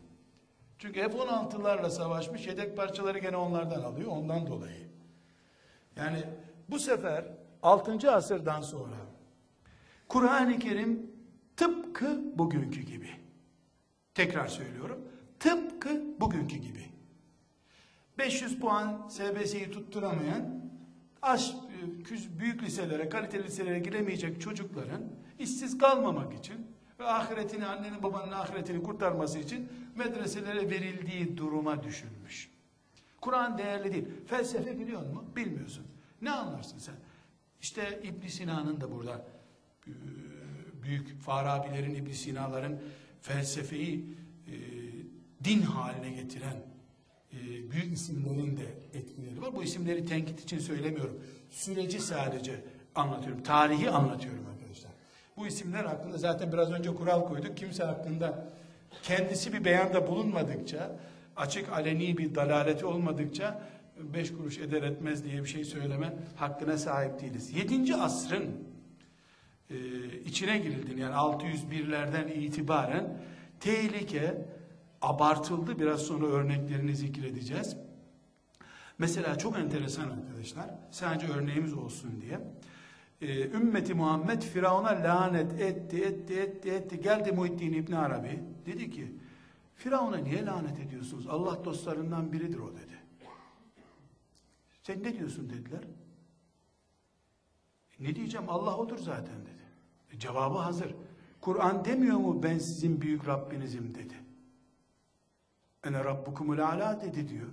Çünkü F-16'larla savaşmış yedek parçaları gene onlardan alıyor ondan dolayı. Yani bu sefer 6. asırdan sonra Kur'an-ı Kerim tıpkı bugünkü gibi. Tekrar söylüyorum. Tıpkı bugünkü gibi. 500 puan SBS'yi tutturamayan aş, büyük liselere, kaliteli liselere giremeyecek çocukların işsiz kalmamak için ve ahiretini, annenin babanın ahiretini kurtarması için medreselere verildiği duruma düşünmüş. Kur'an değerli değil. Felsefe biliyor musun? Bilmiyorsun. Ne anlarsın sen? İşte İbn Sina'nın da burada e, büyük Farabilerin, İbn Sina'ların felsefeyi e, din haline getiren e, büyük isimlerin de etkileri var. Bu isimleri tenkit için söylemiyorum. Süreci sadece anlatıyorum. Tarihi anlatıyorum arkadaşlar. Bu isimler hakkında zaten biraz önce kural koyduk. Kimse hakkında kendisi bir beyanda bulunmadıkça, açık aleni bir dalaleti olmadıkça beş kuruş eder etmez diye bir şey söyleme hakkına sahip değiliz. Yedinci asrın e, içine girildiğini yani 601'lerden itibaren tehlike abartıldı. Biraz sonra örneklerini zikredeceğiz. Mesela çok enteresan arkadaşlar. Sadece örneğimiz olsun diye. Ee, ümmeti Muhammed Firavun'a lanet etti, etti, etti, etti. Geldi Muhittin İbn Arabi. Dedi ki, Firavun'a niye lanet ediyorsunuz? Allah dostlarından biridir o dedi. Sen ne diyorsun dediler. E, ne diyeceğim? Allah odur zaten dedi. E, cevabı hazır. Kur'an demiyor mu ben sizin büyük Rabbinizim dedi. Ene Rabbukumul Ala dedi diyor.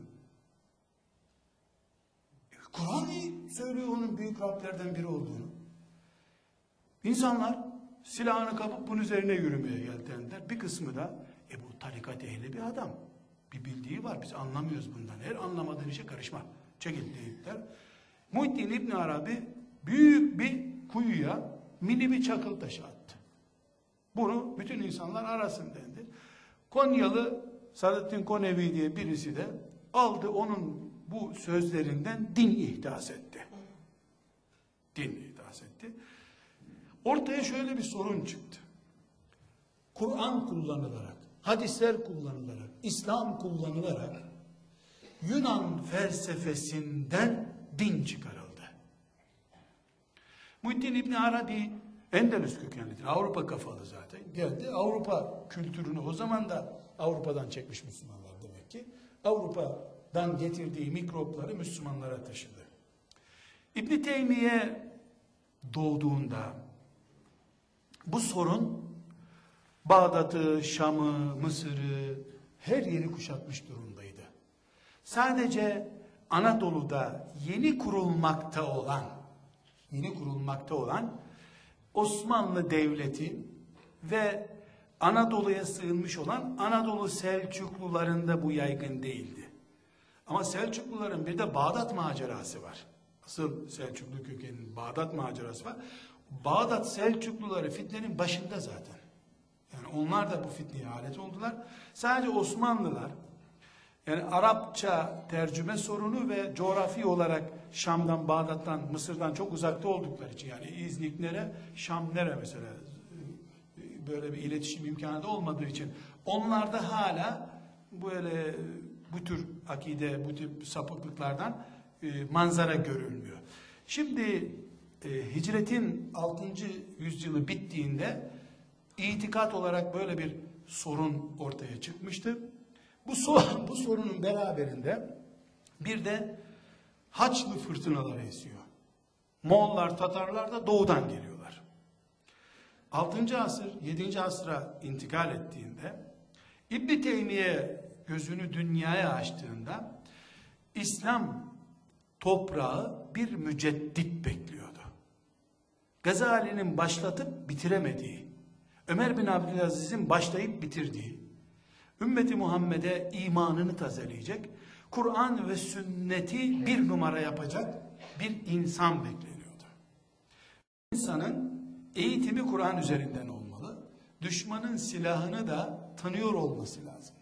E, Kur'an söylüyor onun büyük Rablerden biri olduğunu. İnsanlar silahını kapıp bunun üzerine yürümeye geldiler. Bir kısmı da e bu tarikat ehli bir adam. Bir bildiği var biz anlamıyoruz bundan. Her anlamadığın işe karışma. Çekil deyipler. Muhittin İbn Arabi büyük bir kuyuya mini bir çakıl taşı attı. Bunu bütün insanlar arasın dendi. Konyalı Saadettin Konevi diye birisi de aldı onun bu sözlerinden din ihdas etti. Din ihdas etti. Ortaya şöyle bir sorun çıktı. Kur'an kullanılarak, hadisler kullanılarak, İslam kullanılarak Yunan felsefesinden din çıkarıldı. Muhittin İbni Arabi Endülüs kökenlidir. Avrupa kafalı zaten. Geldi Avrupa kültürünü o zaman da Avrupa'dan çekmiş Müslümanlar demek ki. Avrupa'dan getirdiği mikropları Müslümanlara taşıdı. İbn Teymiye doğduğunda bu sorun Bağdat'ı, Şam'ı, Mısır'ı her yeri kuşatmış durumdaydı. Sadece Anadolu'da yeni kurulmakta olan yeni kurulmakta olan Osmanlı Devleti ve Anadolu'ya sığınmış olan Anadolu Selçuklularında bu yaygın değildi. Ama Selçukluların bir de Bağdat macerası var. Asıl Selçuklu kökeninin Bağdat macerası var. Bağdat Selçukluları fitnenin başında zaten. Yani onlar da bu fitneye alet oldular. Sadece Osmanlılar yani Arapça tercüme sorunu ve coğrafi olarak Şam'dan, Bağdat'tan, Mısır'dan çok uzakta oldukları için yani İznik nere, Şam nere mesela böyle bir iletişim imkanı da olmadığı için onlarda hala böyle bu tür akide, bu tür sapıklıklardan e, manzara görülmüyor. Şimdi e, hicretin 6. yüzyılı bittiğinde itikat olarak böyle bir sorun ortaya çıkmıştı. Bu, sorun, bu sorunun beraberinde bir de Haçlı fırtınaları esiyor. Moğollar, Tatarlar da doğudan geliyorlar. 6. asır, 7. asra intikal ettiğinde İbn Teymiye gözünü dünyaya açtığında İslam toprağı bir müceddit bekliyordu. Gazali'nin başlatıp bitiremediği, Ömer bin Abdülaziz'in başlayıp bitirdiği, ümmeti Muhammed'e imanını tazeleyecek, Kur'an ve sünneti bir numara yapacak bir insan bekleniyordu. İnsanın eğitimi Kur'an üzerinden olmalı. Düşmanın silahını da tanıyor olması lazım.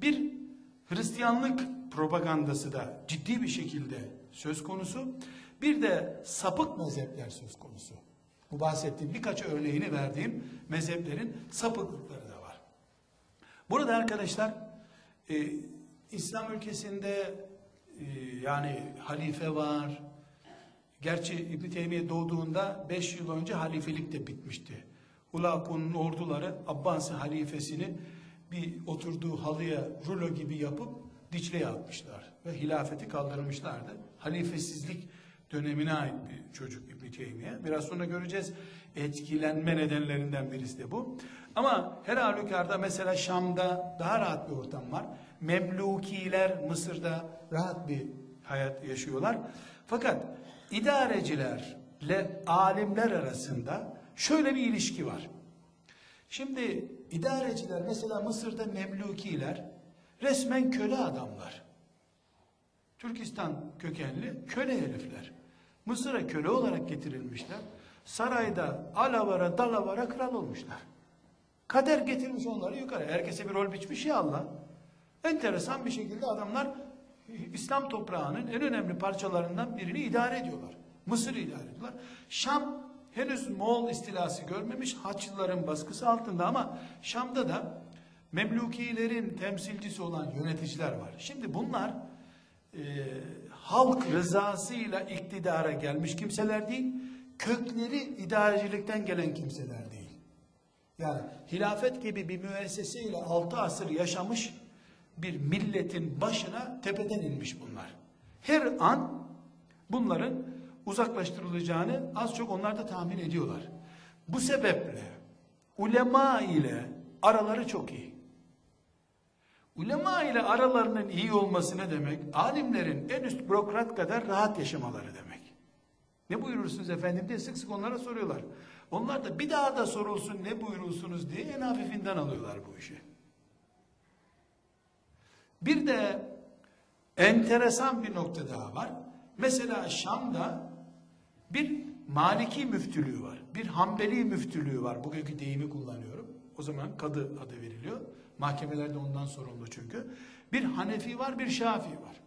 Bir Hristiyanlık propagandası da ciddi bir şekilde söz konusu. Bir de sapık mezhepler söz konusu. Bu bahsettiğim birkaç örneğini verdiğim mezheplerin sapıklıkları da var. Burada arkadaşlar e, İslam ülkesinde e, yani halife var. Gerçi İbn Teymiye doğduğunda 5 yıl önce halifelik de bitmişti. Hulaku'nun orduları Abbasi halifesini bir oturduğu halıya rulo gibi yapıp Dicle'ye atmışlar ve hilafeti kaldırmışlardı. Halifesizlik dönemine ait bir çocuk İbn Teymiye. Biraz sonra göreceğiz etkilenme nedenlerinden birisi de bu. Ama her halükarda mesela Şam'da daha rahat bir ortam var. Memlukiler Mısır'da rahat bir hayat yaşıyorlar. Fakat idarecilerle alimler arasında şöyle bir ilişki var. Şimdi idareciler mesela Mısır'da Memlukiler resmen köle adamlar. Türkistan kökenli köle herifler. Mısır'a köle olarak getirilmişler. Sarayda alavara dalavara kral olmuşlar. Kader getirmiş onları yukarı. Herkese bir rol biçmiş ya Allah. Enteresan bir şekilde adamlar İslam toprağının en önemli parçalarından birini idare ediyorlar. Mısır'ı idare ediyorlar. Şam henüz Moğol istilası görmemiş Haçlıların baskısı altında ama Şam'da da Memlukilerin temsilcisi olan yöneticiler var. Şimdi bunlar e, halk rızasıyla iktidara gelmiş kimseler değil, kökleri idarecilikten gelen kimseler değil. Yani hilafet gibi bir müesseseyle altı asır yaşamış bir milletin başına tepeden inmiş bunlar. Her an bunların uzaklaştırılacağını az çok onlar da tahmin ediyorlar. Bu sebeple ulema ile araları çok iyi. Ulema ile aralarının iyi olması ne demek? Alimlerin en üst bürokrat kadar rahat yaşamaları demek. Ne buyurursunuz efendim diye sık sık onlara soruyorlar. Onlar da bir daha da sorulsun ne buyurursunuz diye en hafifinden alıyorlar bu işi. Bir de enteresan bir nokta daha var. Mesela Şam'da bir Maliki müftülüğü var. Bir Hanbeli müftülüğü var. Bugünkü deyimi kullanıyorum. O zaman kadı adı veriliyor. Mahkemelerde ondan sorumlu çünkü. Bir Hanefi var, bir Şafii var.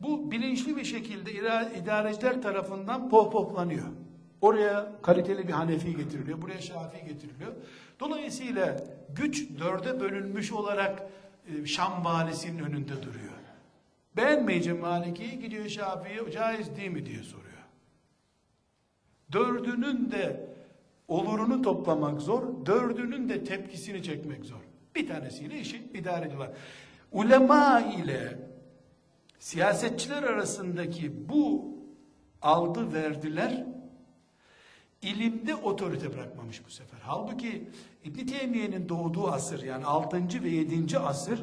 Bu bilinçli bir şekilde idareciler tarafından pohpohlanıyor. Oraya kaliteli bir Hanefi getiriliyor, buraya Şafii getiriliyor. Dolayısıyla güç dörde bölünmüş olarak Şam valisinin önünde duruyor. Beğenmeyince Maliki'yi gidiyor Şafii'ye caiz değil mi diye soruyor. Dördünün de olurunu toplamak zor, dördünün de tepkisini çekmek zor. Bir tanesiyle işi idare ediyorlar. Ulema ile siyasetçiler arasındaki bu aldı verdiler ilimde otorite bırakmamış bu sefer. Halbuki İbn Teymiye'nin doğduğu asır yani 6. ve 7. asır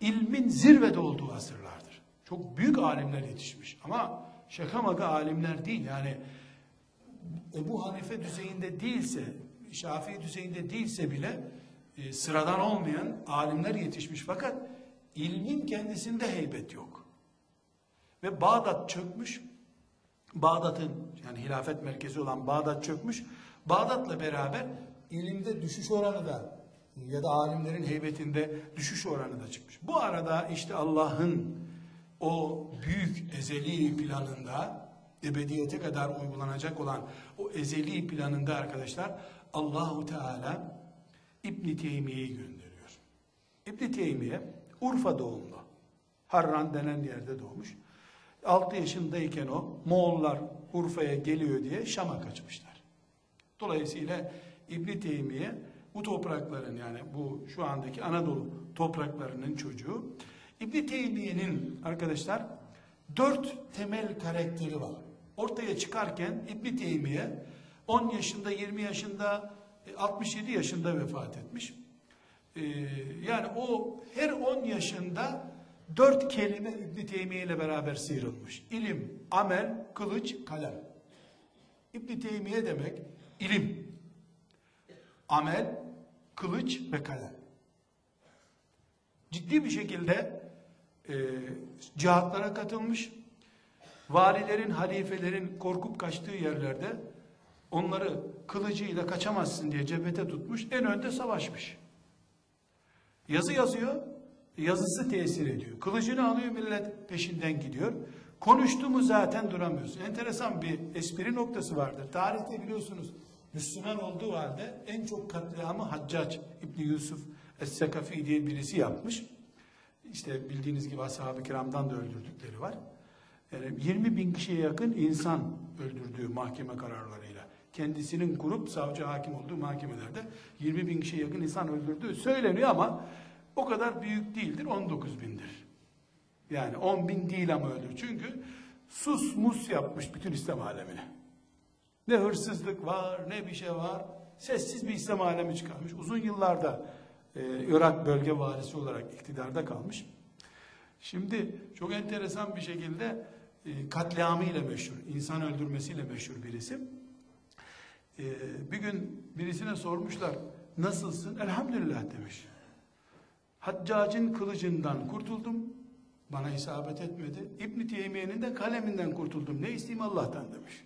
ilmin zirvede olduğu asırlardır. Çok büyük alimler yetişmiş ama şaka maka alimler değil yani Ebu Hanife düzeyinde değilse Şafii düzeyinde değilse bile e, sıradan olmayan alimler yetişmiş fakat ilmin kendisinde heybet yok. Ve Bağdat çökmüş. Bağdat'ın yani hilafet merkezi olan Bağdat çökmüş. Bağdat'la beraber ilimde düşüş oranı da ya da alimlerin heybetinde düşüş oranı da çıkmış. Bu arada işte Allah'ın o büyük ezeli planında ebediyete kadar uygulanacak olan o ezeli planında arkadaşlar Allahu Teala İbn Teymiye'yi gönderiyor. İbn Teymiye Urfa doğumlu. Harran denen yerde doğmuş. 6 yaşındayken o Moğollar Urfa'ya geliyor diye Şam'a kaçmışlar. Dolayısıyla İbn Teymiye bu toprakların yani bu şu andaki Anadolu topraklarının çocuğu. İbn Teymiye'nin arkadaşlar dört temel karakteri var. Ortaya çıkarken İbn Teymiye 10 yaşında, 20 yaşında, 67 yaşında vefat etmiş. Ee, yani o her 10 yaşında dört kelime İbn Teymiye ile beraber sıyrılmış. İlim, amel, kılıç, kalem. İbn Teymiye demek ilim, amel, kılıç ve kalem. Ciddi bir şekilde e, cihatlara katılmış. Valilerin, halifelerin korkup kaçtığı yerlerde onları kılıcıyla kaçamazsın diye cephete tutmuş, en önde savaşmış. Yazı yazıyor, yazısı tesir ediyor. Kılıcını alıyor millet peşinden gidiyor. Konuştu mu zaten duramıyorsun. Enteresan bir espri noktası vardır. Tarihte biliyorsunuz Müslüman olduğu halde en çok katliamı Haccac İbni Yusuf Es-Sekafi diye birisi yapmış. İşte bildiğiniz gibi ashab-ı kiramdan da öldürdükleri var. Yani 20 bin kişiye yakın insan öldürdüğü mahkeme kararlarıyla. Kendisinin kurup savcı hakim olduğu mahkemelerde 20 bin kişiye yakın insan öldürdüğü söyleniyor ama o kadar büyük değildir. 19 bindir. Yani 10 bin değil ama öldür. Çünkü sus mus yapmış bütün İslam alemine. Ne hırsızlık var ne bir şey var. Sessiz bir İslam alemi çıkarmış. Uzun yıllarda e, Irak bölge valisi olarak iktidarda kalmış. Şimdi çok enteresan bir şekilde e, katliamıyla meşhur, insan öldürmesiyle meşhur birisi. E, bir gün birisine sormuşlar, nasılsın? Elhamdülillah demiş. Haccacın kılıcından kurtuldum, bana isabet etmedi. İbn Teymiye'nin de kaleminden kurtuldum. Ne isteyeyim Allah'tan demiş.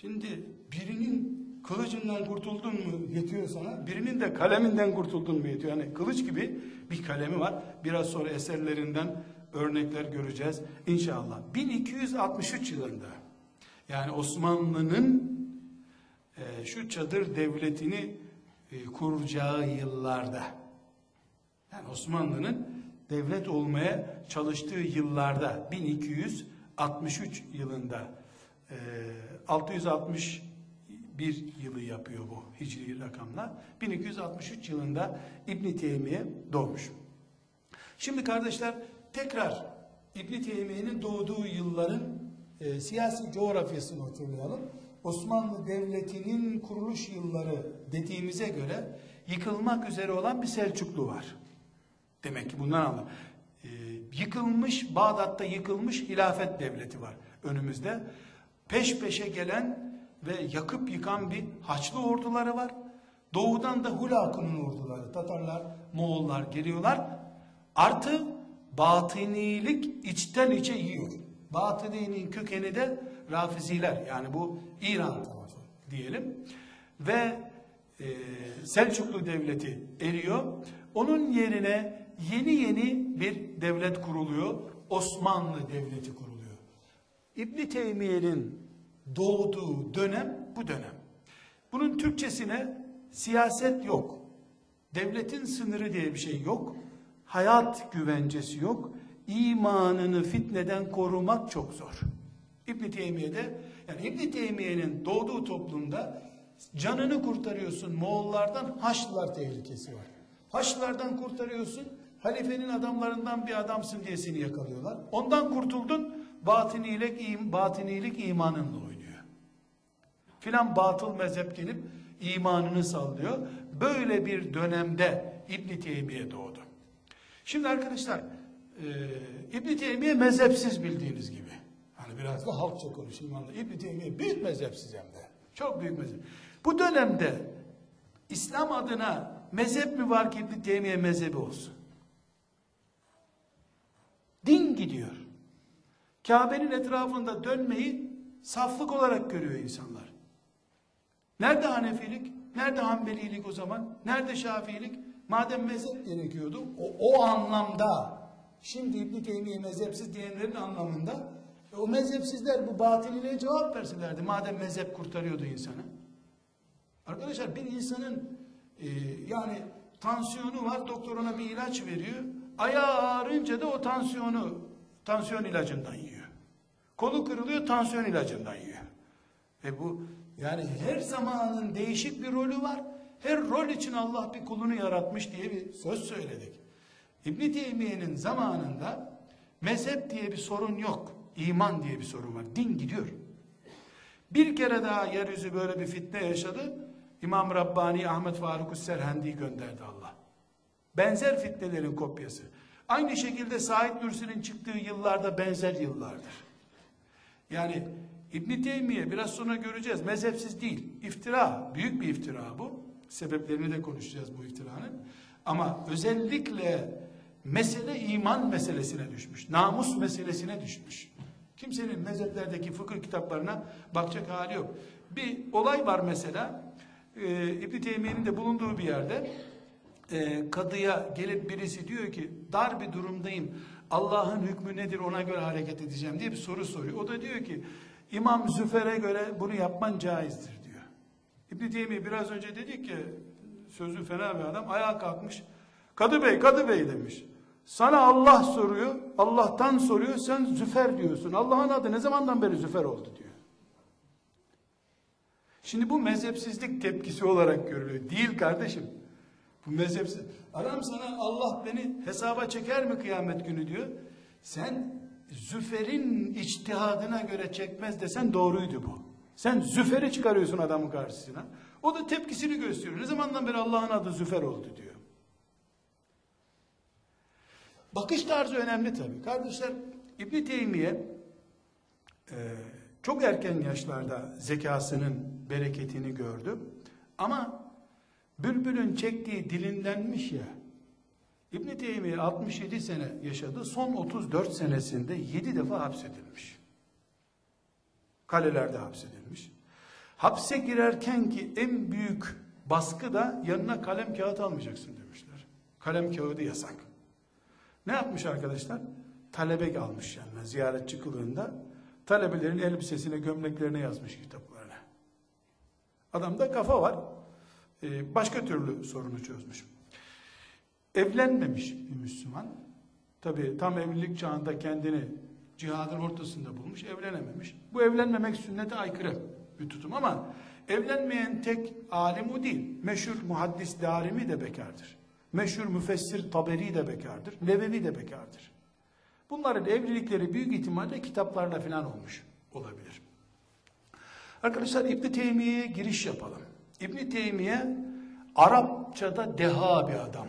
Şimdi birinin kılıcından kurtuldun mu yetiyor sana, birinin de kaleminden kurtuldun mu yetiyor. Yani kılıç gibi bir kalemi var. Biraz sonra eserlerinden örnekler göreceğiz inşallah. 1263 yılında yani Osmanlı'nın e, şu çadır devletini e, kuracağı yıllarda yani Osmanlı'nın devlet olmaya çalıştığı yıllarda 1263 yılında e, 661 yılı yapıyor bu hicri rakamla. 1263 yılında İbn Teymiye doğmuş. Şimdi kardeşler tekrar İbn Teymiye'nin doğduğu yılların e, siyasi coğrafyasını hatırlayalım. Osmanlı Devleti'nin kuruluş yılları dediğimize göre yıkılmak üzere olan bir Selçuklu var. Demek ki bundan anlar. E, yıkılmış, Bağdat'ta yıkılmış hilafet devleti var önümüzde. Peş peşe gelen ve yakıp yıkan bir Haçlı orduları var. Doğudan da Hulaku'nun orduları, Tatarlar, Moğollar geliyorlar. Artı batınilik içten içe yiyor. Batıninin kökeni de Rafiziler yani bu İran diyelim. Ve e, Selçuklu devleti eriyor. Onun yerine yeni yeni bir devlet kuruluyor. Osmanlı devleti kuruluyor. İbn Teymiye'nin doğduğu dönem bu dönem. Bunun Türkçesine siyaset yok. Devletin sınırı diye bir şey yok. Hayat güvencesi yok. İmanını fitneden korumak çok zor. İbn Teymiye'de yani İbn Teymiye'nin doğduğu toplumda canını kurtarıyorsun Moğollardan Haçlılar tehlikesi var. Haçlılardan kurtarıyorsun halifenin adamlarından bir adamsın diye seni yakalıyorlar. Ondan kurtuldun batinilik, batinilik imanınla oynuyor. Filan batıl mezhep gelip imanını sallıyor. Böyle bir dönemde İbn Teymiye doğdu. Şimdi arkadaşlar e, İbn Teymiye mezhepsiz bildiğiniz gibi. Hani biraz da halkça konuşayım anla. İbn Teymiye büyük mezhepsiz hem de. Çok büyük mezhep. Bu dönemde İslam adına mezhep mi var ki İbn Teymiye mezhebi olsun? Din gidiyor. Kabe'nin etrafında dönmeyi saflık olarak görüyor insanlar. Nerede Hanefilik? Nerede Hanbelilik o zaman? Nerede Şafiilik? Madem mezhep gerekiyordu, o, o anlamda, şimdi İbn-i Teymiye mezhepsiz diyenlerin anlamında, o mezhepsizler bu batiliğe cevap verselerdi, madem mezhep kurtarıyordu insanı. Arkadaşlar bir insanın e, yani tansiyonu var, doktor ona bir ilaç veriyor, ayağı ağrınca da o tansiyonu, tansiyon ilacından yiyor. Kolu kırılıyor, tansiyon ilacından yiyor. E bu yani her zamanın değişik bir rolü var. Her rol için Allah bir kulunu yaratmış diye bir söz söyledik. İbn Teymiye'nin zamanında mezhep diye bir sorun yok. İman diye bir sorun var. Din gidiyor. Bir kere daha yeryüzü böyle bir fitne yaşadı. İmam Rabbani Ahmet Faruk Serhendi'yi gönderdi Allah. Benzer fitnelerin kopyası. Aynı şekilde Said Nursi'nin çıktığı yıllarda benzer yıllardır. Yani İbn Teymiye biraz sonra göreceğiz. Mezhepsiz değil. İftira, büyük bir iftira bu. Sebeplerini de konuşacağız bu iftiranın. Ama özellikle mesele iman meselesine düşmüş. Namus meselesine düşmüş. Kimsenin mezheplerdeki fıkıh kitaplarına bakacak hali yok. Bir olay var mesela. E, İbn Teymiye'nin de bulunduğu bir yerde e, kadıya gelip birisi diyor ki dar bir durumdayım Allah'ın hükmü nedir ona göre hareket edeceğim diye bir soru soruyor. O da diyor ki İmam Züfer'e göre bunu yapman caizdir diyor. İbn Teymiye biraz önce dedik ki sözü fena bir adam ayağa kalkmış. Kadı Bey, Kadı Bey demiş. Sana Allah soruyor, Allah'tan soruyor, sen Züfer diyorsun. Allah'ın adı ne zamandan beri Züfer oldu diyor. Şimdi bu mezhepsizlik tepkisi olarak görülüyor. Değil kardeşim. Mezhepsiz. Adam sana Allah beni hesaba çeker mi kıyamet günü diyor. Sen Züfer'in içtihadına göre çekmez desen doğruydu bu. Sen Züfer'i çıkarıyorsun adamın karşısına. O da tepkisini gösteriyor. Ne zamandan beri Allah'ın adı Züfer oldu diyor. Bakış tarzı önemli tabii. Kardeşler İbn Teymiye e, çok erken yaşlarda zekasının bereketini gördü. Ama bülbülün çektiği dilindenmiş ya. İbn Teymiye 67 sene yaşadı. Son 34 senesinde 7 defa hapsedilmiş. Kalelerde hapsedilmiş. Hapse girerken ki en büyük baskı da yanına kalem kağıt almayacaksın demişler. Kalem kağıdı yasak. Ne yapmış arkadaşlar? Talebe almış yanına ziyaretçi kılığında. Talebelerin elbisesine, gömleklerine yazmış kitaplarına. Adamda kafa var. Ee, başka türlü sorunu çözmüş. Evlenmemiş bir Müslüman. Tabi tam evlilik çağında kendini cihadın ortasında bulmuş, evlenememiş. Bu evlenmemek sünnete aykırı bir tutum ama evlenmeyen tek alim o değil. Meşhur muhaddis Darimi de bekardır. Meşhur müfessir Taberi de bekardır. Levevi de bekardır. Bunların evlilikleri büyük ihtimalle kitaplarla falan olmuş olabilir. Arkadaşlar İbn Teymiye'ye giriş yapalım. İbn Teymiye Arapçada deha bir adam.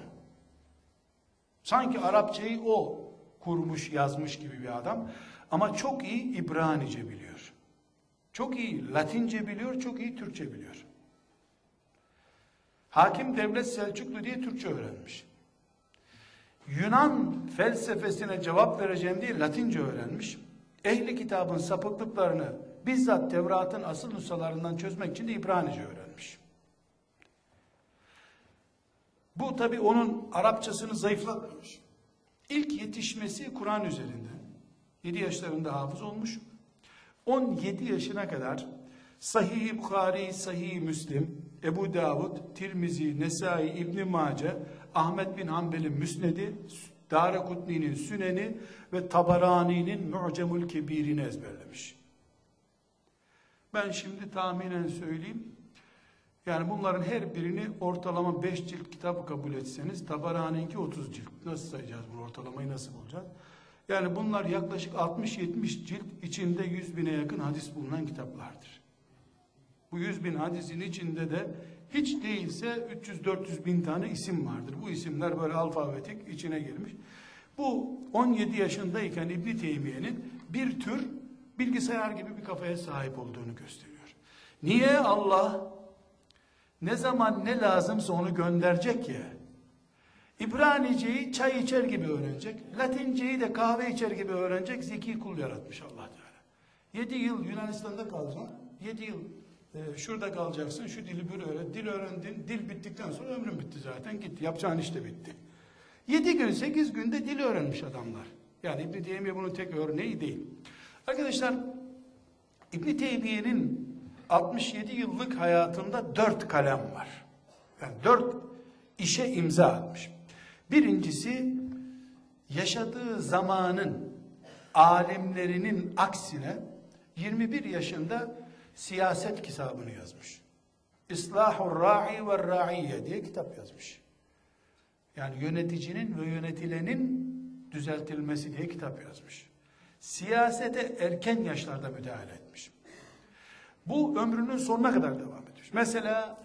Sanki Arapçayı o kurmuş, yazmış gibi bir adam. Ama çok iyi İbranice biliyor. Çok iyi Latince biliyor, çok iyi Türkçe biliyor. Hakim Devlet Selçuklu diye Türkçe öğrenmiş. Yunan felsefesine cevap vereceğim diye Latince öğrenmiş. Ehli kitabın sapıklıklarını bizzat Tevrat'ın asıl nüshalarından çözmek için de İbranice öğrenmiş. Bu tabi onun Arapçasını zayıflatmamış. İlk yetişmesi Kur'an üzerinde. 7 yaşlarında hafız olmuş. 17 yaşına kadar Sahih-i Bukhari, Sahih-i Müslim, Ebu Davud, Tirmizi, Nesai, İbn Mace, Ahmet bin Hanbel'in Müsnedi, Darekutni'nin Süneni ve Tabarani'nin Mu'cemul Kebir'ini ezberlemiş. Ben şimdi tahminen söyleyeyim. Yani bunların her birini ortalama 5 cilt kitap kabul etseniz Tabarani'ninki 30 cilt. Nasıl sayacağız bunu ortalamayı nasıl bulacağız? Yani bunlar yaklaşık 60-70 cilt içinde 100 bine yakın hadis bulunan kitaplardır. Bu 100 bin hadisin içinde de hiç değilse 300-400 bin tane isim vardır. Bu isimler böyle alfabetik içine girmiş. Bu 17 yaşındayken İbn Teymiye'nin bir tür bilgisayar gibi bir kafaya sahip olduğunu gösteriyor. Niye Allah ne zaman ne lazımsa onu gönderecek ya. İbraniceyi çay içer gibi öğrenecek. Latinceyi de kahve içer gibi öğrenecek. Zeki kul yaratmış Allah Teala. 7 yıl Yunanistan'da kalacaksın. 7 yıl e, şurada kalacaksın. Şu dili böyle öğren. Dil öğrendin. Dil bittikten sonra ömrün bitti zaten. Gitti. Yapacağın iş de bitti. 7 gün 8 günde dil öğrenmiş adamlar. Yani İbn Teymiye bunun tek örneği değil. Arkadaşlar İbn Teymiye'nin 67 yıllık hayatında 4 kalem var. Yani 4 işe imza atmış. Birincisi yaşadığı zamanın alimlerinin aksine 21 yaşında siyaset kitabını yazmış. İslahur ra'i ve ra'iyye diye kitap yazmış. Yani yöneticinin ve yönetilenin düzeltilmesi diye kitap yazmış. Siyasete erken yaşlarda müdahale etmiş. Bu ömrünün sonuna kadar devam etmiş. Mesela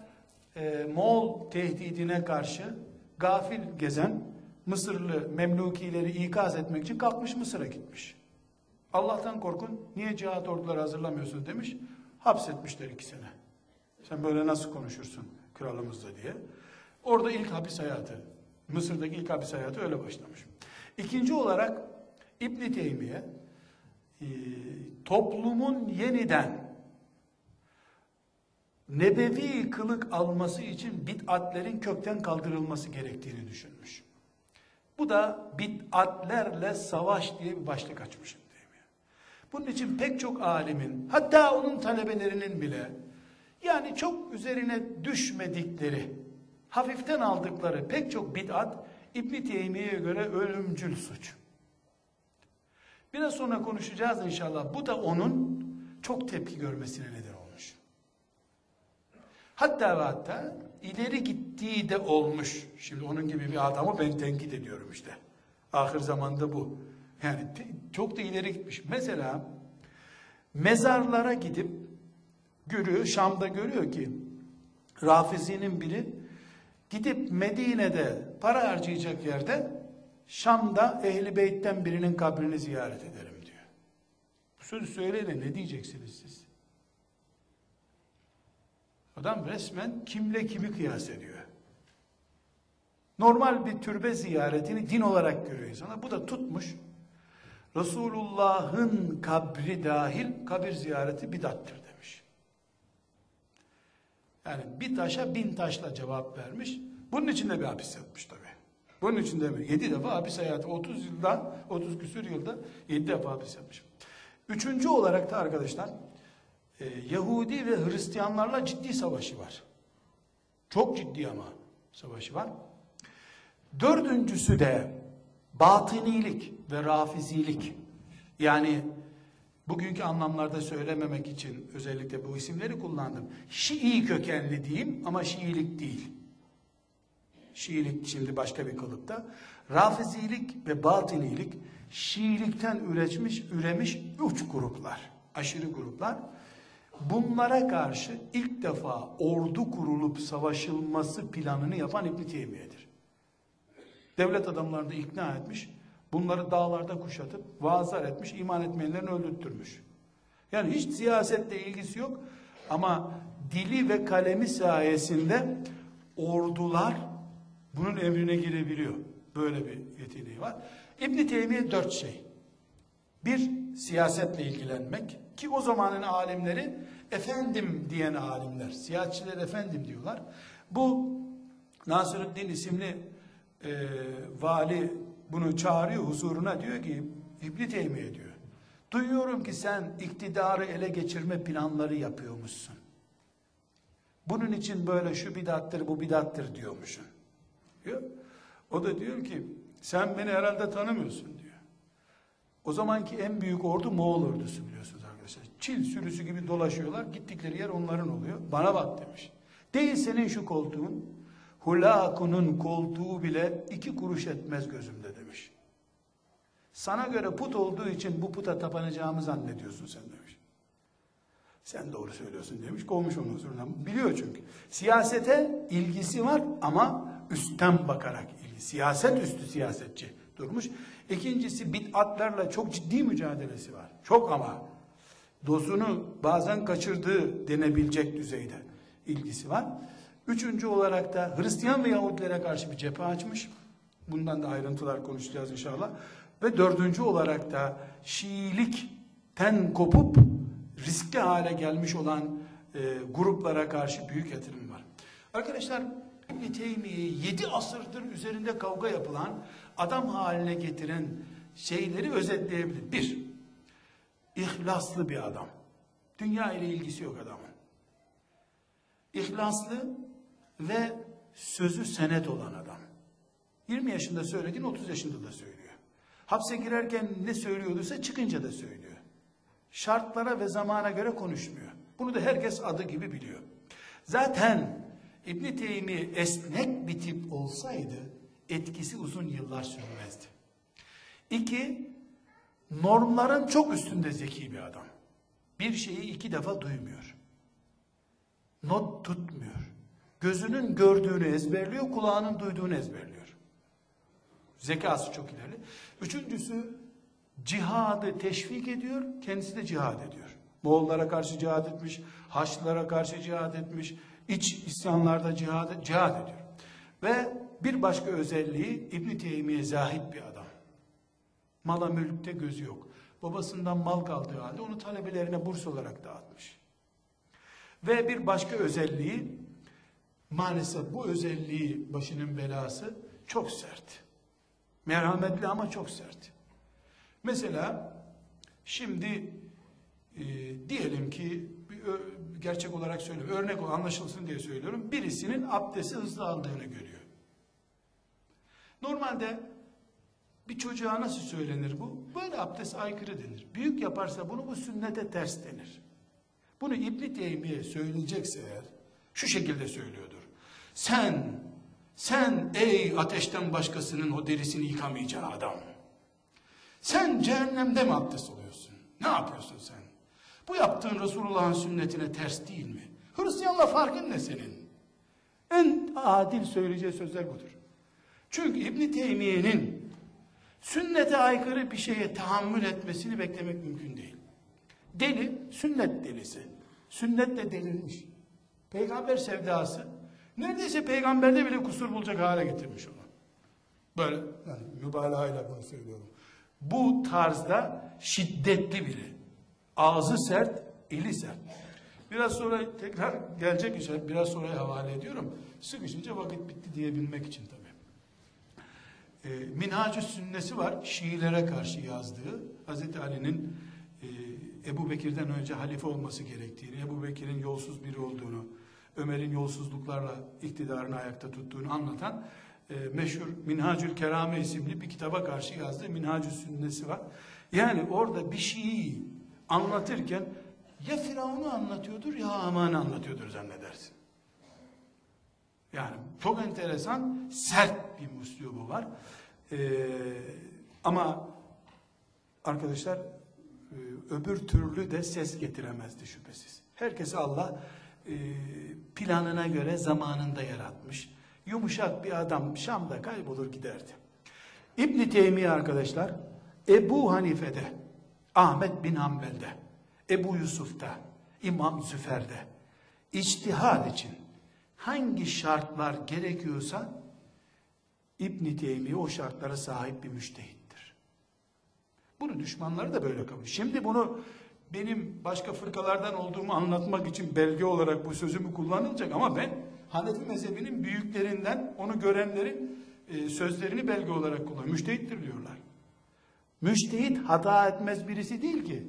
e, Moğol tehdidine karşı gafil gezen Mısırlı Memlukileri ikaz etmek için kalkmış Mısır'a gitmiş. Allah'tan korkun niye cihat orduları hazırlamıyorsun demiş. Hapsetmişler iki sene. Sen böyle nasıl konuşursun kralımızla diye. Orada ilk hapis hayatı, Mısır'daki ilk hapis hayatı öyle başlamış. İkinci olarak İbn Teymiye e, toplumun yeniden nebevi kılık alması için bid'atlerin kökten kaldırılması gerektiğini düşünmüş. Bu da bid'atlerle savaş diye bir başlık açmışım. Bunun için pek çok alimin, hatta onun talebelerinin bile yani çok üzerine düşmedikleri, hafiften aldıkları pek çok bid'at İbn Teymiye'ye göre ölümcül suç. Biraz sonra konuşacağız inşallah. Bu da onun çok tepki görmesine neden. Hatta ve hatta ileri gittiği de olmuş. Şimdi onun gibi bir adamı ben tenkit ediyorum işte. Ahir zamanda bu. Yani çok da ileri gitmiş. Mesela mezarlara gidip görüyor, Şam'da görüyor ki Rafizi'nin biri gidip Medine'de para harcayacak yerde Şam'da Ehli Beyt'ten birinin kabrini ziyaret ederim diyor. Bu sözü söyleyene ne diyeceksiniz siz? Adam resmen kimle kimi kıyas ediyor. Normal bir türbe ziyaretini din olarak görüyor insana. Bu da tutmuş. Resulullah'ın kabri dahil kabir ziyareti bidattır demiş. Yani bir taşa bin taşla cevap vermiş. Bunun için de bir hapis yatmış tabi. Bunun için de mi? Yedi defa hapis hayatı. 30 yılda, 30 küsür yılda yedi defa hapis yapmış. Üçüncü olarak da arkadaşlar e, Yahudi ve Hristiyanlarla ciddi savaşı var. Çok ciddi ama savaşı var. Dördüncüsü de batınilik ve rafizilik. Yani bugünkü anlamlarda söylememek için özellikle bu isimleri kullandım. Şii kökenli diyeyim ama Şiilik değil. Şiilik şimdi başka bir kılıkta. Rafizilik ve batinilik Şiilikten üretmiş, üremiş üç gruplar. Aşırı gruplar. Bunlara karşı ilk defa ordu kurulup savaşılması planını yapan İbn Teymiye'dir. Devlet adamlarını ikna etmiş, bunları dağlarda kuşatıp vaazlar etmiş, iman etmeyenlerini öldürtmüş. Yani hiç siyasetle ilgisi yok ama dili ve kalemi sayesinde ordular bunun emrine girebiliyor. Böyle bir yeteneği var. İbn Teymiye dört şey. Bir, siyasetle ilgilenmek ki o zamanın alimleri efendim diyen alimler, siyasetçiler efendim diyorlar. Bu Nasırüddin isimli e, vali bunu çağırıyor huzuruna diyor ki İbn Teymiye diyor. Duyuyorum ki sen iktidarı ele geçirme planları yapıyormuşsun. Bunun için böyle şu bidattır bu bidattır diyormuşsun. Diyor. O da diyor ki sen beni herhalde tanımıyorsun diyor. O zamanki en büyük ordu Moğol ordusu biliyorsunuz. Çil sürüsü gibi dolaşıyorlar. Gittikleri yer onların oluyor. Bana bak demiş. Değil senin şu koltuğun. Hulakunun koltuğu bile iki kuruş etmez gözümde demiş. Sana göre put olduğu için bu puta tapanacağımı zannediyorsun sen demiş. Sen doğru söylüyorsun demiş. Kovmuş onu huzurundan. Biliyor çünkü. Siyasete ilgisi var ama üstten bakarak ilgi. Siyaset üstü siyasetçi durmuş. İkincisi bid'atlarla çok ciddi mücadelesi var. Çok ama dozunu bazen kaçırdığı denebilecek düzeyde ilgisi var. Üçüncü olarak da Hristiyan ve Yahudilere karşı bir cephe açmış. Bundan da ayrıntılar konuşacağız inşallah. Ve dördüncü olarak da Şiilikten kopup riskli hale gelmiş olan e, gruplara karşı büyük yatırım var. Arkadaşlar İbn Teymiye'yi 7 asırdır üzerinde kavga yapılan adam haline getiren şeyleri özetleyebilir. Bir, ihlaslı bir adam. Dünya ile ilgisi yok adamın. İhlaslı ve sözü senet olan adam. 20 yaşında söylediğini 30 yaşında da söylüyor. Hapse girerken ne söylüyorduysa çıkınca da söylüyor. Şartlara ve zamana göre konuşmuyor. Bunu da herkes adı gibi biliyor. Zaten İbn Teymi esnek bir tip olsaydı etkisi uzun yıllar sürmezdi. İki, normların çok üstünde zeki bir adam. Bir şeyi iki defa duymuyor. Not tutmuyor. Gözünün gördüğünü ezberliyor, kulağının duyduğunu ezberliyor. Zekası çok ileri. Üçüncüsü cihadı teşvik ediyor, kendisi de cihad ediyor. Moğollara karşı cihad etmiş, Haçlılara karşı cihad etmiş, iç isyanlarda cihad, cihad ediyor. Ve bir başka özelliği İbn Teymiye zahid bir adam. Mala mülkte gözü yok. Babasından mal kaldığı halde onu talebelerine burs olarak dağıtmış. Ve bir başka özelliği maalesef bu özelliği başının belası çok sert. Merhametli ama çok sert. Mesela şimdi e, diyelim ki gerçek olarak söylüyorum, örnek ol- anlaşılsın diye söylüyorum. Birisinin abdesti hızlı aldığını görüyor. Normalde bir çocuğa nasıl söylenir bu? Böyle abdest aykırı denir. Büyük yaparsa bunu bu sünnete ters denir. Bunu İbn Teymiye söyleyecekse eğer şu şekilde söylüyordur. Sen sen ey ateşten başkasının o derisini yıkamayacağın adam. Sen cehennemde mi abdest oluyorsun? Ne yapıyorsun sen? Bu yaptığın Resulullah'ın sünnetine ters değil mi? Hristiyanla farkın ne senin? En adil söyleyeceği sözler budur. Çünkü İbn Teymiye'nin sünnete aykırı bir şeye tahammül etmesini beklemek mümkün değil. Deli, sünnet delisi. Sünnetle delirmiş. Peygamber sevdası neredeyse peygamberde bile kusur bulacak hale getirmiş onu. Böyle yani mübalağayla bunu söylüyorum. Bu tarzda şiddetli biri. Ağzı sert, eli sert. Biraz sonra tekrar gelecek işe biraz sonra havale ediyorum. Sıkışınca vakit bitti diyebilmek için tabii. E, Minhacü Sünnesi var. Şiilere karşı yazdığı. Hazreti Ali'nin e, Ebu Bekir'den önce halife olması gerektiğini, Ebu Bekir'in yolsuz biri olduğunu, Ömer'in yolsuzluklarla iktidarını ayakta tuttuğunu anlatan e, meşhur Minhacül Kerame isimli bir kitaba karşı yazdığı Minhacü Sünnesi var. Yani orada bir şeyi anlatırken ya Firavun'u anlatıyordur ya Haman'ı anlatıyordur zannedersin. Yani çok enteresan, sert bir muslubu var. Ee, ama arkadaşlar e, öbür türlü de ses getiremezdi şüphesiz. Herkesi Allah e, planına göre zamanında yaratmış. Yumuşak bir adam Şam'da kaybolur giderdi. İbn Teymiye arkadaşlar Ebu Hanife'de, Ahmet bin Hanbel'de, Ebu Yusuf'ta, İmam Züfer'de içtihad için hangi şartlar gerekiyorsa İbn Teymiye o şartlara sahip bir müştehittir. Bunu düşmanları da böyle kabul. Şimdi bunu benim başka fırkalardan olduğumu anlatmak için belge olarak bu sözümü kullanılacak ama ben Hanefi mezhebinin büyüklerinden onu görenlerin e, sözlerini belge olarak kullanıyorum. Müştehittir diyorlar. Müştehit hata etmez birisi değil ki.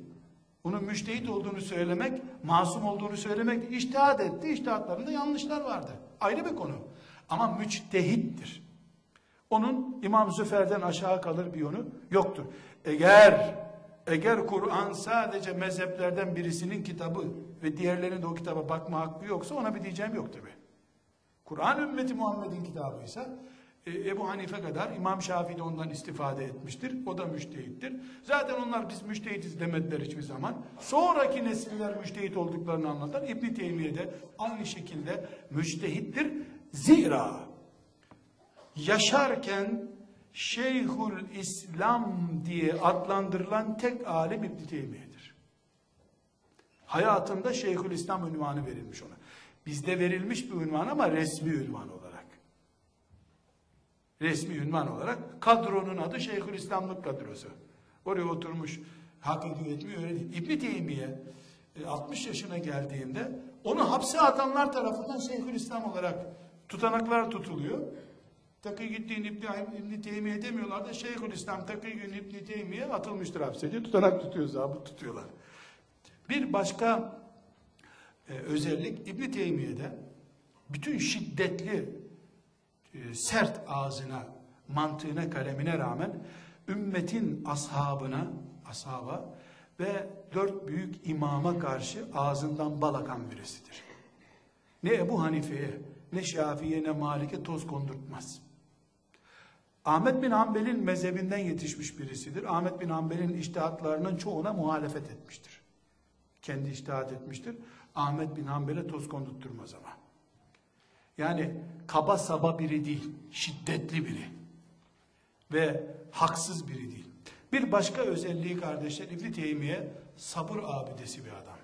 Onun müştehit olduğunu söylemek, masum olduğunu söylemek, iştihat etti, iştihatlarında yanlışlar vardı. Ayrı bir konu. Ama müçtehittir. Onun İmam Züfer'den aşağı kalır bir yönü yoktur. Eğer eğer Kur'an sadece mezheplerden birisinin kitabı ve diğerlerinin de o kitaba bakma hakkı yoksa ona bir diyeceğim yok tabi. Kur'an ümmeti Muhammed'in kitabıysa e, Ebu Hanife kadar İmam Şafii de ondan istifade etmiştir. O da müştehittir. Zaten onlar biz müştehitiz demediler hiçbir zaman. Sonraki nesiller müştehit olduklarını anlatan İbn Teymiye de aynı şekilde müştehittir. Zira yaşarken Şeyhül İslam diye adlandırılan tek alim İbn Teymiye'dir. Hayatında Şeyhül İslam ünvanı verilmiş ona. Bizde verilmiş bir ünvan ama resmi ünvan olarak. Resmi ünvan olarak kadronun adı Şeyhül İslamlık kadrosu. Oraya oturmuş hak ediyor etmiyor öyle değil. İbn Teymiye 60 yaşına geldiğinde onu hapse atanlar tarafından Şeyhül İslam olarak tutanaklar tutuluyor. Takiyüddin İbni, İbni Teymiye demiyorlar da Şeyhülislam Takiyüddin İbni Teymiye atılmıştır hapse tutanak tutuyor, zabıt tutuyorlar. Bir başka e, özellik İbni Teymiye'de bütün şiddetli e, sert ağzına, mantığına, kalemine rağmen ümmetin ashabına, ashaba ve dört büyük imama karşı ağzından bal akan birisidir. Ne Ebu Hanife'ye, ne Şafii'ye, ne Malik'e toz kondurtmaz. Ahmet bin Hanbel'in mezhebinden yetişmiş birisidir. Ahmet bin Hanbel'in iştihatlarının çoğuna muhalefet etmiştir. Kendi iştihat etmiştir. Ahmet bin Hanbel'e toz kondurtturmaz ama. Yani kaba saba biri değil, şiddetli biri. Ve haksız biri değil. Bir başka özelliği kardeşler İbni Teymiye sabır abidesi bir adam.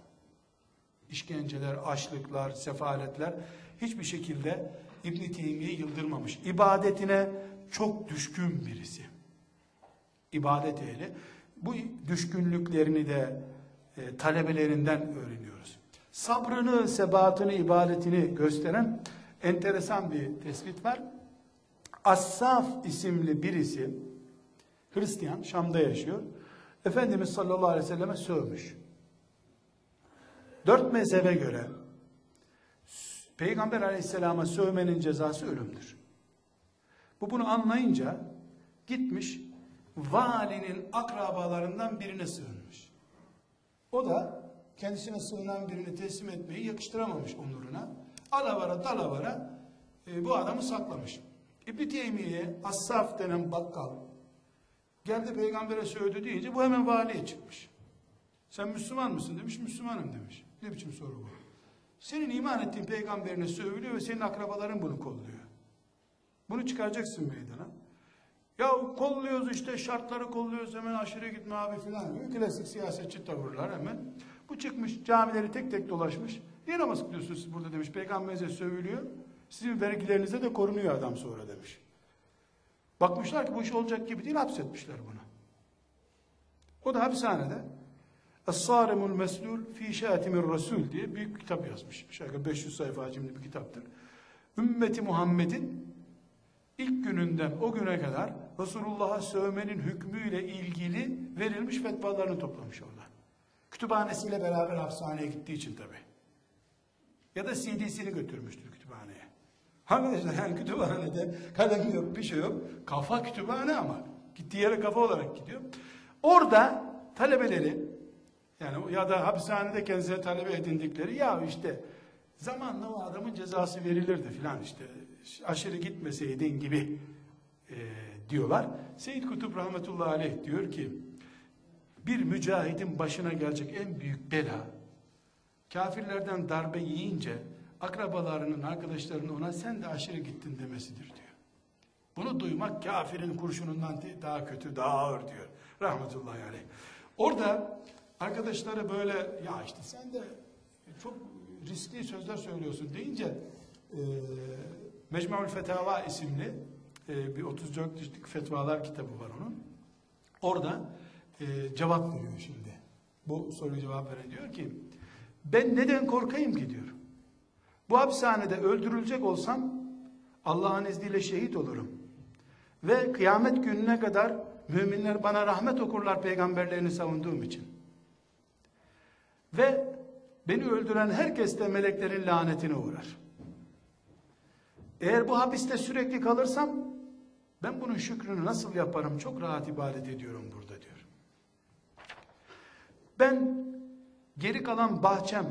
İşkenceler, açlıklar, sefaletler hiçbir şekilde İbni Teymiye yıldırmamış. İbadetine çok düşkün birisi. İbadet ehli. Bu düşkünlüklerini de e, talebelerinden öğreniyoruz. Sabrını, sebatını, ibadetini gösteren enteresan bir tespit var. Assaf isimli birisi Hristiyan, Şam'da yaşıyor. Efendimiz sallallahu aleyhi ve selleme sövmüş. Dört mezhebe göre Peygamber aleyhisselama sövmenin cezası ölümdür. Bu bunu anlayınca gitmiş valinin akrabalarından birine sığınmış. O da kendisine sığınan birini teslim etmeyi yakıştıramamış onuruna. Alavara dalavara e, bu adamı saklamış. İbn-i Teymiye Assaf denen bakkal geldi peygambere söyledi deyince bu hemen valiye çıkmış. Sen Müslüman mısın demiş, Müslümanım demiş. Ne biçim soru bu? Senin iman ettiğin peygamberine sövülüyor ve senin akrabaların bunu kolluyor. Bunu çıkaracaksın meydana. Ya kolluyoruz işte şartları kolluyoruz hemen aşırı gitme abi filan diyor. Klasik siyasetçi tavırlar hemen. Bu çıkmış camileri tek tek dolaşmış. Niye namaz kılıyorsunuz siz burada demiş. Peygamberinize sövülüyor. Sizin vergilerinize de korunuyor adam sonra demiş. Bakmışlar ki bu iş olacak gibi değil hapsetmişler bunu. O da hapishanede Es-Sarimul Meslul fi Şatimir Resul diye büyük bir kitap yazmış. Şaka 500 sayfa hacimli bir kitaptır. Ümmeti Muhammed'in ilk gününden o güne kadar Resulullah'a sövmenin hükmüyle ilgili verilmiş fetvalarını toplamış orada. Kütüphanesiyle beraber hapishaneye gittiği için tabi. Ya da CD'sini götürmüştür kütüphaneye. Arkadaşlar yani kütüphanede kalem yok bir şey yok. Kafa kütüphane ama. Gittiği yere kafa olarak gidiyor. Orada talebeleri yani ya da hapishanede kendisine talebe edindikleri ya işte zamanla o adamın cezası verilirdi filan işte aşırı gitmeseydin gibi e, diyorlar. Seyyid Kutup rahmetullahi aleyh diyor ki bir mücahidin başına gelecek en büyük bela kafirlerden darbe yiyince akrabalarının arkadaşlarının ona sen de aşırı gittin demesidir diyor. Bunu duymak kafirin kurşunundan daha kötü daha ağır diyor rahmetullahi aleyh. Orada arkadaşları böyle ya işte sen de çok riskli sözler söylüyorsun deyince e, Mecmua'ül Fetava isimli e, bir 34 ciltlik fetvalar kitabı var onun. Orada e, cevap veriyor şimdi. Bu soruya cevap veren diyor ki ben neden korkayım ki diyor. Bu hapishanede öldürülecek olsam Allah'ın izniyle şehit olurum. Ve kıyamet gününe kadar müminler bana rahmet okurlar peygamberlerini savunduğum için. Ve beni öldüren herkes de meleklerin lanetine uğrar. Eğer bu hapiste sürekli kalırsam ben bunun şükrünü nasıl yaparım? Çok rahat ibadet ediyorum burada diyor. Ben geri kalan bahçem,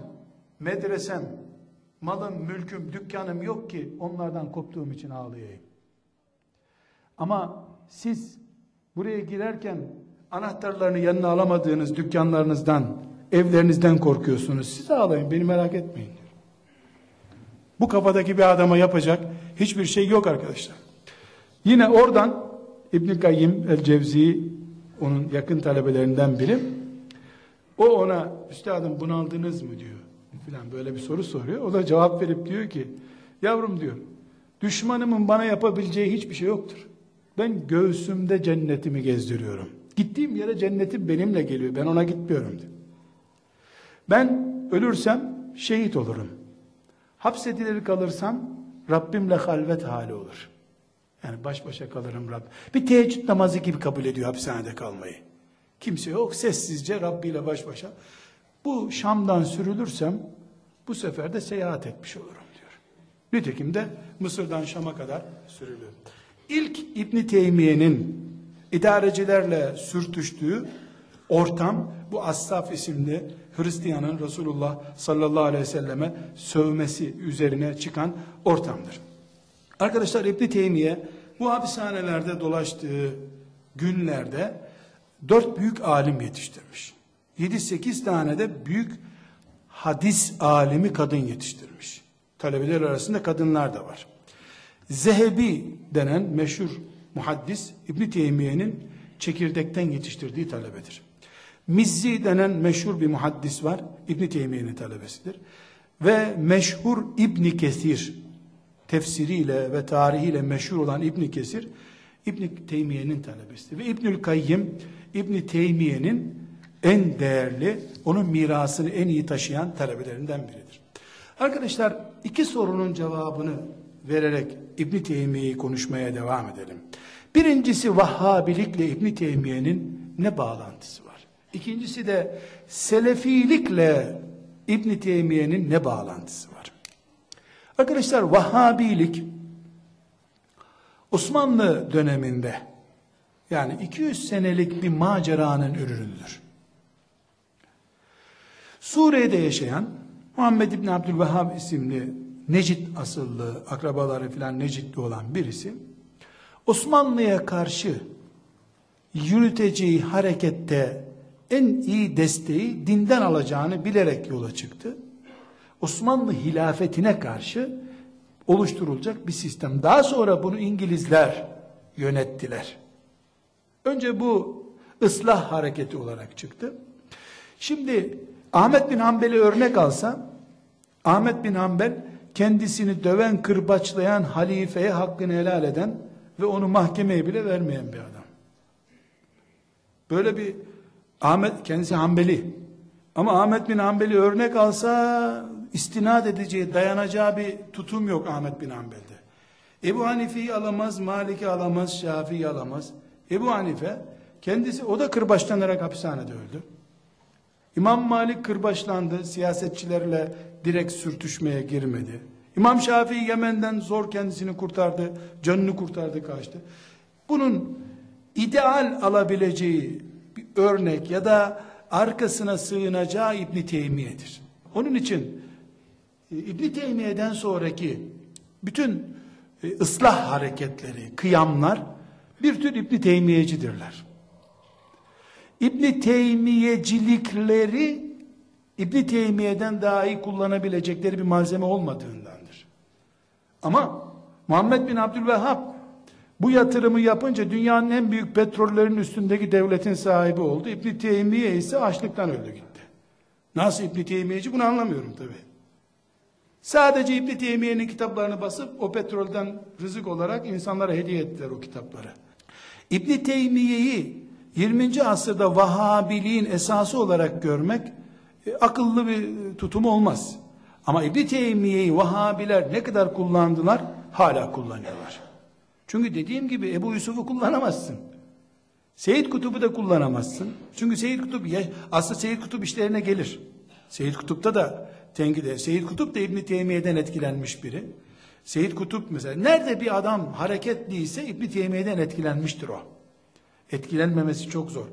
medresem, malım, mülküm, dükkanım yok ki onlardan koptuğum için ağlayayım. Ama siz buraya girerken anahtarlarını yanına alamadığınız dükkanlarınızdan, evlerinizden korkuyorsunuz. Siz ağlayın, beni merak etmeyin. Bu kafadaki bir adama yapacak hiçbir şey yok arkadaşlar. Yine oradan İbn Kayyim el Cevzi onun yakın talebelerinden biri. O ona üstadım bunaldınız mı diyor. Filan böyle bir soru soruyor. O da cevap verip diyor ki yavrum diyor düşmanımın bana yapabileceği hiçbir şey yoktur. Ben göğsümde cennetimi gezdiriyorum. Gittiğim yere cennetim benimle geliyor. Ben ona gitmiyorum diyor. Ben ölürsem şehit olurum. Hapsedilir kalırsam Rabbimle halvet hali olur. Yani baş başa kalırım Rabb. Bir teheccüd namazı gibi kabul ediyor hapishanede kalmayı. Kimse yok sessizce Rabbi ile baş başa. Bu Şam'dan sürülürsem bu sefer de seyahat etmiş olurum diyor. Nitekim de Mısır'dan Şam'a kadar sürülüyor. İlk İbn Teymiye'nin idarecilerle sürtüştüğü ortam bu Assaf isimli Hristiyanın Resulullah sallallahu aleyhi ve selleme sövmesi üzerine çıkan ortamdır. Arkadaşlar İbn Teymiye bu hapishanelerde dolaştığı günlerde dört büyük alim yetiştirmiş. Yedi sekiz tane de büyük hadis alimi kadın yetiştirmiş. Talebeler arasında kadınlar da var. Zehebi denen meşhur muhaddis İbn Teymiye'nin çekirdekten yetiştirdiği talebedir. Mizzi denen meşhur bir muhaddis var. İbn Teymiye'nin talebesidir. Ve meşhur İbn Kesir tefsiriyle ve tarihiyle meşhur olan İbn Kesir İbn Teymiye'nin talebesidir. Ve İbnül Kayyim İbn Teymiye'nin en değerli, onun mirasını en iyi taşıyan talebelerinden biridir. Arkadaşlar iki sorunun cevabını vererek İbn Teymiye'yi konuşmaya devam edelim. Birincisi Vahhabilikle İbn Teymiye'nin ne bağlantısı? İkincisi de Selefilikle İbn Teymiye'nin ne bağlantısı var? Arkadaşlar Vahhabilik Osmanlı döneminde yani 200 senelik bir maceranın ürünüdür. Suriye'de yaşayan Muhammed İbni Abdülvehhab isimli Necit asıllı akrabaları filan Necitli olan birisi Osmanlı'ya karşı yürüteceği harekette en iyi desteği dinden alacağını bilerek yola çıktı. Osmanlı hilafetine karşı oluşturulacak bir sistem. Daha sonra bunu İngilizler yönettiler. Önce bu ıslah hareketi olarak çıktı. Şimdi Ahmet bin Hanbel'i örnek alsa, Ahmet bin Hanbel kendisini döven, kırbaçlayan halifeye hakkını helal eden ve onu mahkemeye bile vermeyen bir adam. Böyle bir Ahmet kendisi Hanbeli. Ama Ahmet bin Hanbel'i örnek alsa istinad edeceği, dayanacağı bir tutum yok Ahmet bin Hanbel'de. Ebu Hanife'yi alamaz, Malik'i alamaz, Şafii'yi alamaz. Ebu Hanife kendisi o da kırbaçlanarak hapishanede öldü. İmam Malik kırbaçlandı, siyasetçilerle direkt sürtüşmeye girmedi. İmam Şafii Yemen'den zor kendisini kurtardı, canını kurtardı, kaçtı. Bunun ideal alabileceği bir örnek ya da arkasına sığınacağı İbn Teymiye'dir. Onun için e, İbn Teymiye'den sonraki bütün e, ıslah hareketleri, kıyamlar bir tür İbn Teymiyecidirler. İbn Teymiyecilikleri İbn Teymiye'den daha iyi kullanabilecekleri bir malzeme olmadığındandır. Ama Muhammed bin Abdülvehhab bu yatırımı yapınca dünyanın en büyük petrollerin üstündeki devletin sahibi oldu. İbn Teymiye ise açlıktan öldü gitti. Nasıl İbn Teymiyeci bunu anlamıyorum tabi. Sadece İbn Teymiye'nin kitaplarını basıp o petrolden rızık olarak insanlara hediye ettiler o kitapları. İbn Teymiye'yi 20. asırda Vahhabiliğin esası olarak görmek e, akıllı bir tutum olmaz. Ama İbn Teymiye'yi Vahhabiler ne kadar kullandılar? Hala kullanıyorlar. Çünkü dediğim gibi Ebu Yusuf'u kullanamazsın. Seyyid Kutub'u da kullanamazsın. Çünkü Seyyid Kutup aslında Seyyid Kutup işlerine gelir. Seyyid Kutup'ta da tenkide. Seyyid Kutup da İbn Teymiye'den etkilenmiş biri. Seyyid Kutup mesela nerede bir adam hareketliyse İbn Teymiye'den etkilenmiştir o. Etkilenmemesi çok zor.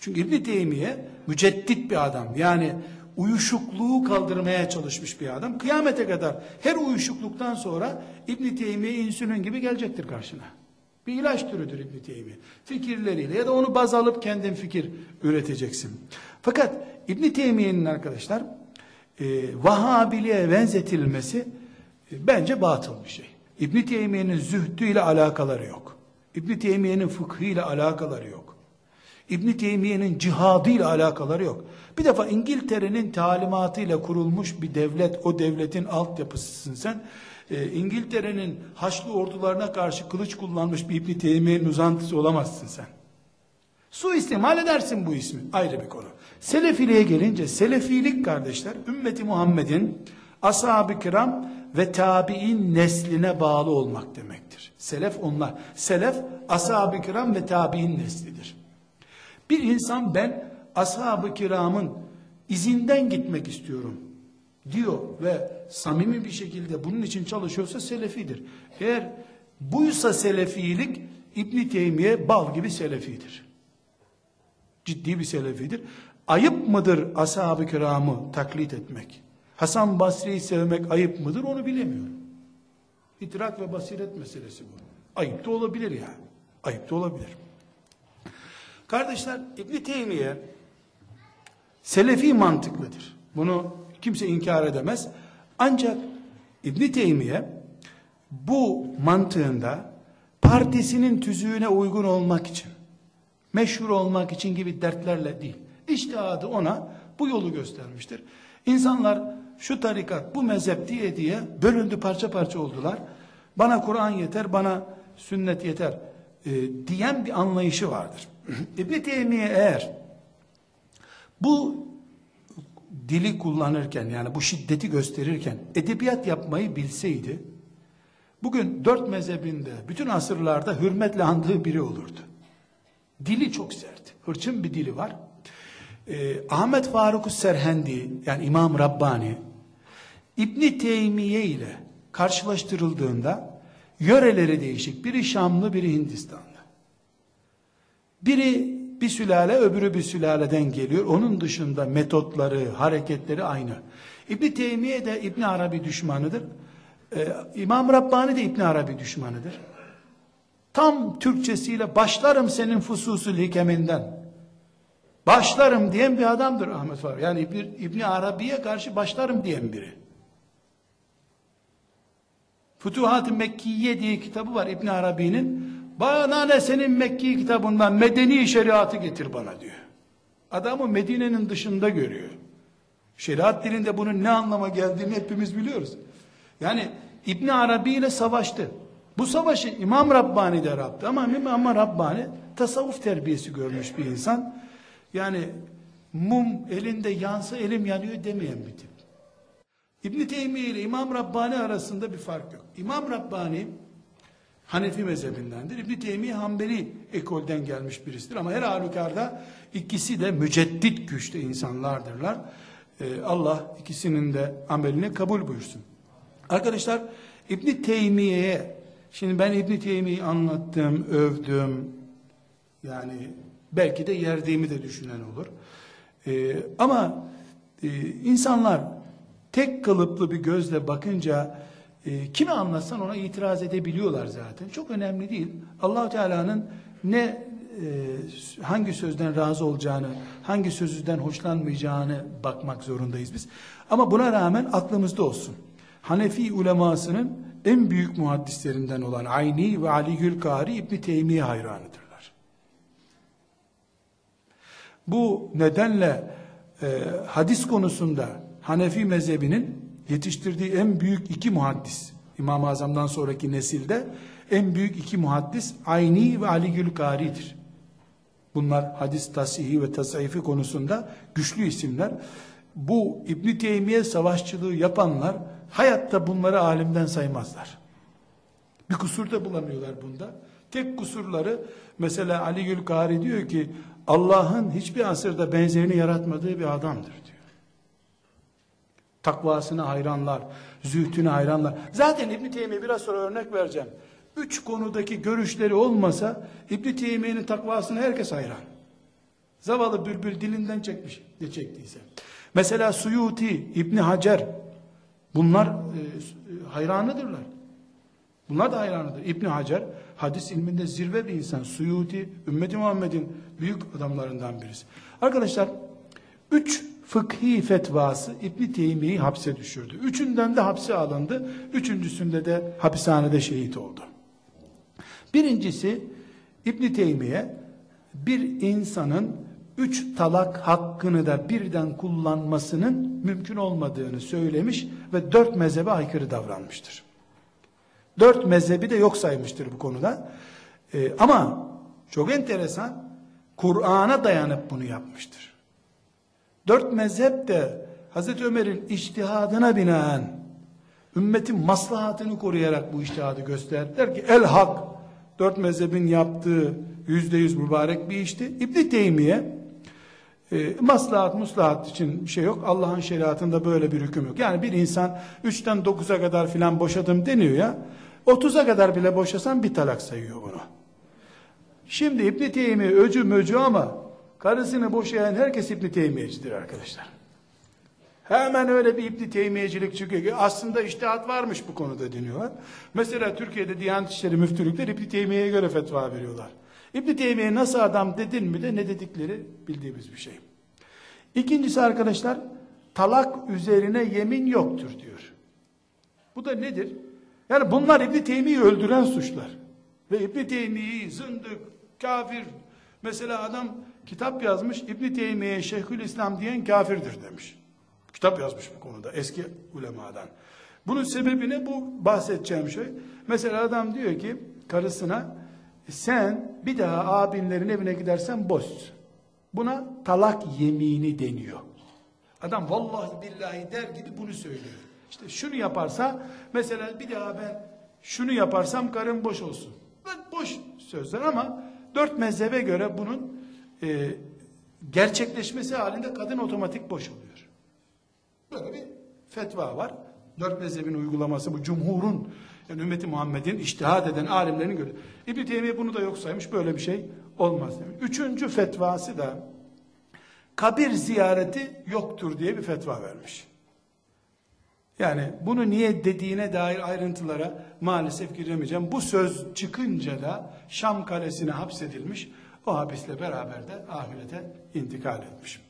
Çünkü İbn Teymiye müceddit bir adam. Yani uyuşukluğu kaldırmaya çalışmış bir adam. Kıyamete kadar her uyuşukluktan sonra İbn Teymiye insülin gibi gelecektir karşına. Bir ilaç türüdür İbn Teymiye. Fikirleriyle ya da onu baz alıp kendin fikir üreteceksin. Fakat İbn Teymiye'nin arkadaşlar e, Vahhabiliğe benzetilmesi e, bence batıl bir şey. İbn Teymiye'nin zühdüyle alakaları yok. İbn Teymiye'nin fıkhıyla alakaları yok. İbn Teymiye'nin cihadıyla alakaları yok. Bir defa İngiltere'nin talimatıyla kurulmuş bir devlet, o devletin altyapısısın sen. Ee, İngiltere'nin Haçlı ordularına karşı kılıç kullanmış bir İbn Teymiye'nin uzantısı olamazsın sen. Suistimal edersin bu ismi. Ayrı bir konu. Selefiliğe gelince, Selefilik kardeşler, ümmeti Muhammed'in ashab-ı kiram ve tabi'in nesline bağlı olmak demektir. Selef onlar. Selef, ashab-ı kiram ve tabi'in neslidir. Bir insan ben ashab-ı kiramın izinden gitmek istiyorum diyor ve samimi bir şekilde bunun için çalışıyorsa selefidir. Eğer buysa selefilik İbn Teymiye bal gibi selefidir. Ciddi bir selefidir. Ayıp mıdır ashab-ı kiramı taklit etmek? Hasan Basri'yi sevmek ayıp mıdır onu bilemiyorum. İdrak ve basiret meselesi bu. Ayıp da olabilir yani. Ayıp da olabilir. Kardeşler İbn Teymiye selefi mantıklıdır. Bunu kimse inkar edemez. Ancak İbn Teymiye bu mantığında partisinin tüzüğüne uygun olmak için, meşhur olmak için gibi dertlerle değil. İştihadı ona bu yolu göstermiştir. İnsanlar şu tarikat, bu mezhep diye diye bölündü parça parça oldular. Bana Kur'an yeter, bana sünnet yeter e, diyen bir anlayışı vardır. İbn Teymiye eğer bu dili kullanırken yani bu şiddeti gösterirken edebiyat yapmayı bilseydi bugün dört mezhebinde bütün asırlarda hürmetle andığı biri olurdu. Dili çok sert. Hırçın bir dili var. Ee, Ahmet Faruk Serhendi yani İmam Rabbani İbni Teymiye ile karşılaştırıldığında yöreleri değişik. Biri Şamlı, biri Hindistanlı. Biri bir sülale, öbürü bir sülaleden geliyor. Onun dışında metotları, hareketleri aynı. İbni Teymiye de İbni Arabi düşmanıdır. Ee, İmam Rabbani de İbni Arabi düşmanıdır. Tam Türkçesiyle başlarım senin fususul hikeminden. Başlarım diyen bir adamdır Ahmet Faruk. Yani İbni, İbni Arabi'ye karşı başlarım diyen biri. Futuhat-ı Mekkiye diye kitabı var İbn Arabi'nin. Bana ne senin Mekki kitabından medeni şeriatı getir bana diyor. Adamı Medine'nin dışında görüyor. Şeriat dilinde bunun ne anlama geldiğini hepimiz biliyoruz. Yani İbn Arabi ile savaştı. Bu savaşı İmam Rabbani de yaptı ama İmam Rabbani tasavvuf terbiyesi görmüş bir insan. Yani mum elinde yansa elim yanıyor demeyen bir tip. İbn Teymiye ile İmam Rabbani arasında bir fark yok. İmam Rabbani Hanefi mezhebindendir. İbn Teymiye Hanbeli ekolden gelmiş birisidir ama her halükarda ikisi de müceddit güçte insanlardırlar. Ee, Allah ikisinin de amelini kabul buyursun. Arkadaşlar İbn Teymiye'ye şimdi ben İbn Teymiye'yi anlattım, övdüm. Yani belki de yerdiğimi de düşünen olur. Ee, ama e, insanlar tek kalıplı bir gözle bakınca e, kime anlatsan ona itiraz edebiliyorlar zaten. Çok önemli değil. Allahu Teala'nın ne e, hangi sözden razı olacağını, hangi sözüden hoşlanmayacağını bakmak zorundayız biz. Ama buna rağmen aklımızda olsun. Hanefi ulemasının en büyük muhaddislerinden olan Ayni ve Ali Gülkari İbni Teymiye hayranıdırlar. Bu nedenle e, hadis konusunda Hanefi mezhebinin yetiştirdiği en büyük iki muhaddis, İmam-ı Azam'dan sonraki nesilde en büyük iki muhaddis Ayni ve Ali Gülkari'dir. Bunlar hadis tasihi ve tasayyifi konusunda güçlü isimler. Bu İbn Teymiye savaşçılığı yapanlar hayatta bunları alimden saymazlar. Bir kusur da bulamıyorlar bunda. Tek kusurları mesela Ali Gülkari diyor ki Allah'ın hiçbir asırda benzerini yaratmadığı bir adamdır diyor. Takvasına hayranlar, zühtüne hayranlar. Zaten İbn Teymiye biraz sonra örnek vereceğim. Üç konudaki görüşleri olmasa İbn Teymiye'nin takvasına herkes hayran. Zavallı bülbül dilinden çekmiş ne çektiyse. Mesela Suyuti, İbn Hacer bunlar e, hayranıdırlar. Bunlar da hayranıdır. İbn Hacer hadis ilminde zirve bir insan. Suyuti ümmeti Muhammed'in büyük adamlarından birisi. Arkadaşlar üç fıkhi fetvası İbn Teymiye'yi hapse düşürdü. Üçünden de hapse alındı. Üçüncüsünde de hapishanede şehit oldu. Birincisi İbn Teymiye bir insanın üç talak hakkını da birden kullanmasının mümkün olmadığını söylemiş ve dört mezhebe aykırı davranmıştır. Dört mezhebi de yok saymıştır bu konuda. Ee, ama çok enteresan Kur'an'a dayanıp bunu yapmıştır. Dört mezhep de Hazreti Ömer'in iştihadına binaen ümmetin maslahatını koruyarak bu iştihadı gösterdiler ki el hak dört mezhebin yaptığı yüzde yüz mübarek bir işti. İbn Teymiye e, maslahat muslahat için bir şey yok. Allah'ın şeriatında böyle bir hüküm yok. Yani bir insan üçten dokuza kadar filan boşadım deniyor ya. Otuza kadar bile boşasan bir talak sayıyor bunu. Şimdi İbn Teymiye öcü möcü ama karısını boşayan herkes İbn Teymiyecidir arkadaşlar. Hemen öyle bir İbn Teymiyecilik çıkıyor ki aslında iştihat varmış bu konuda deniyorlar. Mesela Türkiye'de Diyanet İşleri müftülükler İbn Teymiye'ye göre fetva veriyorlar. İbn Teymiye nasıl adam dedin mi de ne dedikleri bildiğimiz bir şey. İkincisi arkadaşlar talak üzerine yemin yoktur diyor. Bu da nedir? Yani bunlar İbn Teymiye'yi öldüren suçlar. Ve İbn Teymiye'yi zındık, kafir. Mesela adam kitap yazmış İbn Teymiye Şeyhül İslam diyen kafirdir demiş. Kitap yazmış bu konuda eski ulemadan. Bunun sebebi ne? Bu bahsedeceğim şey. Mesela adam diyor ki karısına sen bir daha abinlerin evine gidersen boz. Buna talak yemini deniyor. Adam vallahi billahi der gibi bunu söylüyor. İşte şunu yaparsa mesela bir daha ben şunu yaparsam karın boş olsun. Boş sözler ama dört mezhebe göre bunun e, gerçekleşmesi halinde kadın otomatik boş oluyor. Böyle bir fetva var. Dört mezhebin uygulaması bu cumhurun yani ümmeti Muhammed'in iştihad eden alimlerin göre. İbn Teymiye bunu da yok saymış. Böyle bir şey olmaz demiş. Üçüncü fetvası da kabir ziyareti yoktur diye bir fetva vermiş. Yani bunu niye dediğine dair ayrıntılara maalesef giremeyeceğim. Bu söz çıkınca da Şam kalesine hapsedilmiş. O hapisle beraber de ahirete intikal etmiş.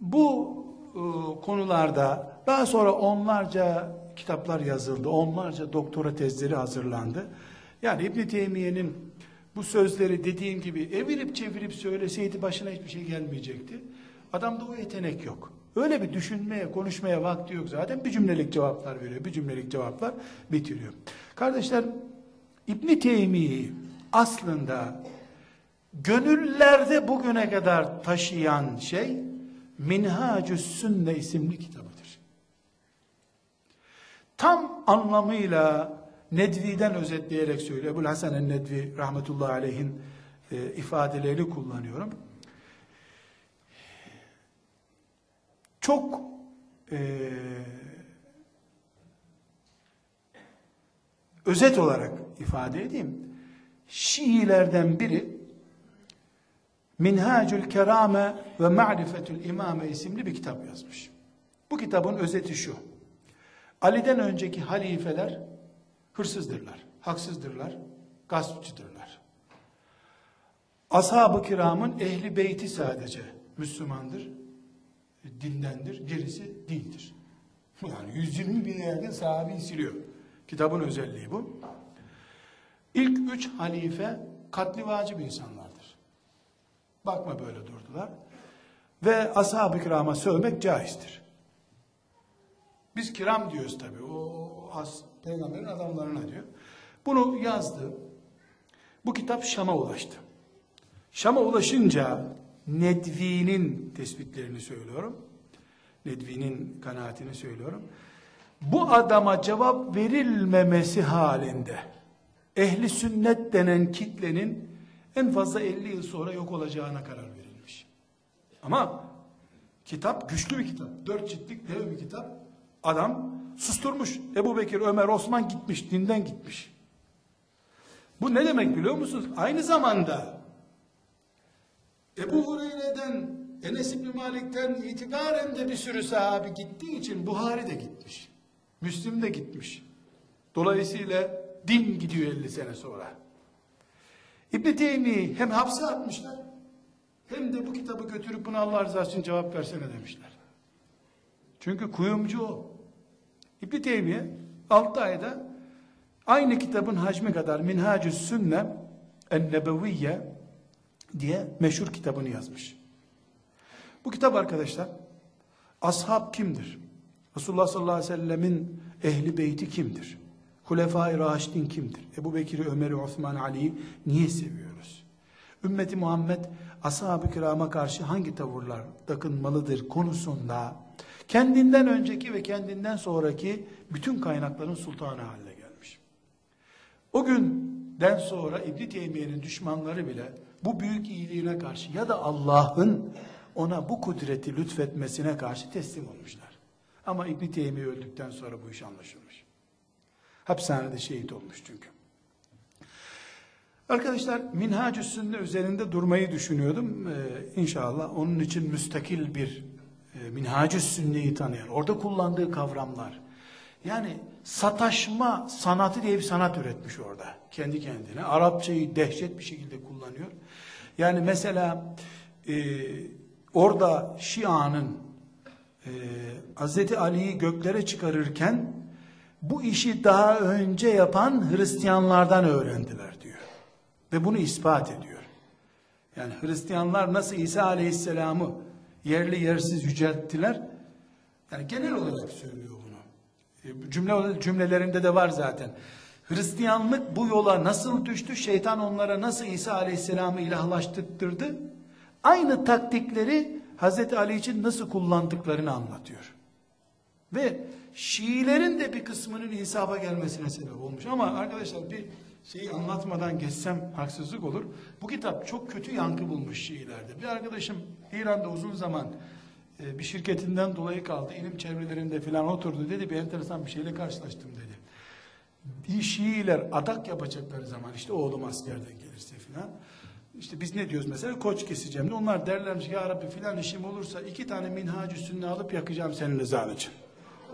Bu e, konularda daha sonra onlarca kitaplar yazıldı. Onlarca doktora tezleri hazırlandı. Yani İbn Teymiye'nin bu sözleri dediğim gibi evirip çevirip söyleseydi başına hiçbir şey gelmeyecekti. Adamda o yetenek yok. Öyle bir düşünmeye, konuşmaya vakti yok zaten. Bir cümlelik cevaplar veriyor, bir cümlelik cevaplar bitiriyor. Kardeşler, İbn Teymiye'yi aslında gönüllerde bugüne kadar taşıyan şey Minhacü's Sünne isimli kitabıdır. Tam anlamıyla Nedvi'den özetleyerek söylüyor. Ebu'l Hasan el-Nedvi rahmetullahi aleyhin e, ifadelerini kullanıyorum. Çok e, özet olarak ifade edeyim. Şiilerden biri Minhacül Kerame ve Ma'rifetül İmame isimli bir kitap yazmış. Bu kitabın özeti şu. Ali'den önceki halifeler hırsızdırlar, haksızdırlar, gaspçıdırlar. Ashab-ı kiramın ehli beyti sadece Müslümandır, dindendir, gerisi değildir. Yani 120 bin yakın sahabeyi siliyor. Kitabın özelliği bu. İlk üç halife katli vacip insanlardır. Bakma böyle durdular. Ve ashab-ı kirama sövmek caizdir. Biz kiram diyoruz tabi. O as, peygamberin adamlarına diyor. Bunu yazdı. Bu kitap Şam'a ulaştı. Şam'a ulaşınca Nedvi'nin tespitlerini söylüyorum. Nedvi'nin kanaatini söylüyorum. Bu adama cevap verilmemesi halinde ehli sünnet denen kitlenin en fazla 50 yıl sonra yok olacağına karar verilmiş. Ama kitap güçlü bir kitap. Dört ciltlik dev bir kitap. Adam susturmuş. Ebu Bekir, Ömer, Osman gitmiş. Dinden gitmiş. Bu ne demek biliyor musunuz? Aynı zamanda Ebu Hureyre'den Enes İbni Malik'ten itibaren de bir sürü sahabi gittiği için Buhari de gitmiş. Müslim de gitmiş. Dolayısıyla din gidiyor 50 sene sonra. İbn Teymi hem hapse atmışlar hem de bu kitabı götürüp buna Allah rızası için cevap versene demişler. Çünkü kuyumcu o. İbn Teymiye 6 ayda aynı kitabın hacmi kadar Minhacü's Sünne en-Nebeviyye diye meşhur kitabını yazmış. Bu kitap arkadaşlar ashab kimdir? Resulullah sallallahu aleyhi ve sellemin ehli beyti kimdir? Hulefai Raşidin kimdir? Ebu Bekir'i, Ömer'i, Osman, Ali'yi niye seviyoruz? Ümmeti Muhammed ashab-ı kirama karşı hangi tavırlar takınmalıdır konusunda kendinden önceki ve kendinden sonraki bütün kaynakların sultanı haline gelmiş. O günden sonra İbn Teymiye'nin düşmanları bile bu büyük iyiliğine karşı ya da Allah'ın ona bu kudreti lütfetmesine karşı teslim olmuşlar. Ama İbn Teymiye öldükten sonra bu iş anlaşılmış. Hapishanede şehit olmuş çünkü. Arkadaşlar minhac Sünne üzerinde durmayı düşünüyordum. Ee, inşallah onun için müstakil bir e, minhac Sünne'yi tanıyan, orada kullandığı kavramlar. Yani sataşma sanatı diye bir sanat üretmiş orada. Kendi kendine. Arapçayı dehşet bir şekilde kullanıyor. Yani mesela e, orada Şia'nın e, Hazreti Ali'yi göklere çıkarırken bu işi daha önce yapan Hristiyanlardan öğrendiler diyor. Ve bunu ispat ediyor. Yani Hristiyanlar nasıl İsa Aleyhisselam'ı yerli yersiz yücelttiler? Yani genel olarak söylüyor bunu. E, cümle cümlelerinde de var zaten. Hristiyanlık bu yola nasıl düştü? Şeytan onlara nasıl İsa Aleyhisselam'ı ilahlaştırdı? Aynı taktikleri Hazreti Ali için nasıl kullandıklarını anlatıyor. Ve Şiilerin de bir kısmının insafa gelmesine sebep olmuş. Ama arkadaşlar bir şeyi anlatmadan geçsem haksızlık olur. Bu kitap çok kötü yankı bulmuş Şiilerde. Bir arkadaşım İran'da uzun zaman e, bir şirketinden dolayı kaldı. İlim çevrelerinde filan oturdu dedi. Bir enteresan bir şeyle karşılaştım dedi. Şiiler adak yapacakları zaman işte oğlum askerden gelirse filan. İşte biz ne diyoruz mesela koç keseceğim. Onlar derlermiş ya Rabbi filan işim olursa iki tane minhacü sünni alıp yakacağım senin rızan için.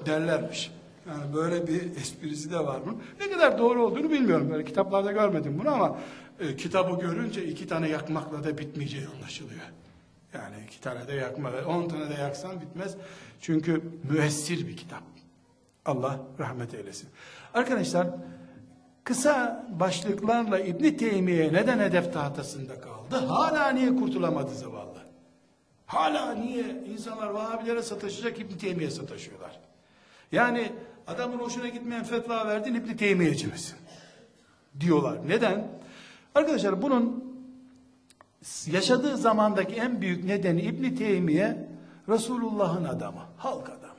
Derlermiş. Yani böyle bir esprisi de var bunun. Ne kadar doğru olduğunu bilmiyorum. Böyle kitaplarda görmedim bunu ama e, kitabı görünce iki tane yakmakla da bitmeyeceği anlaşılıyor. Yani iki tane de yakma, on tane de yaksan bitmez. Çünkü müessir bir kitap. Allah rahmet eylesin. Arkadaşlar kısa başlıklarla İbn Teymiye neden hedef tahtasında kaldı? Hala niye kurtulamadı zavallı? Hala niye insanlar Vahabilere sataşacak İbn Teymiye sataşıyorlar? Yani adamın hoşuna gitmeyen fetva verdin İbn Teymiyeci misin? Diyorlar. Neden? Arkadaşlar bunun yaşadığı zamandaki en büyük nedeni İbn Teymiye Resulullah'ın adamı, halk adamı.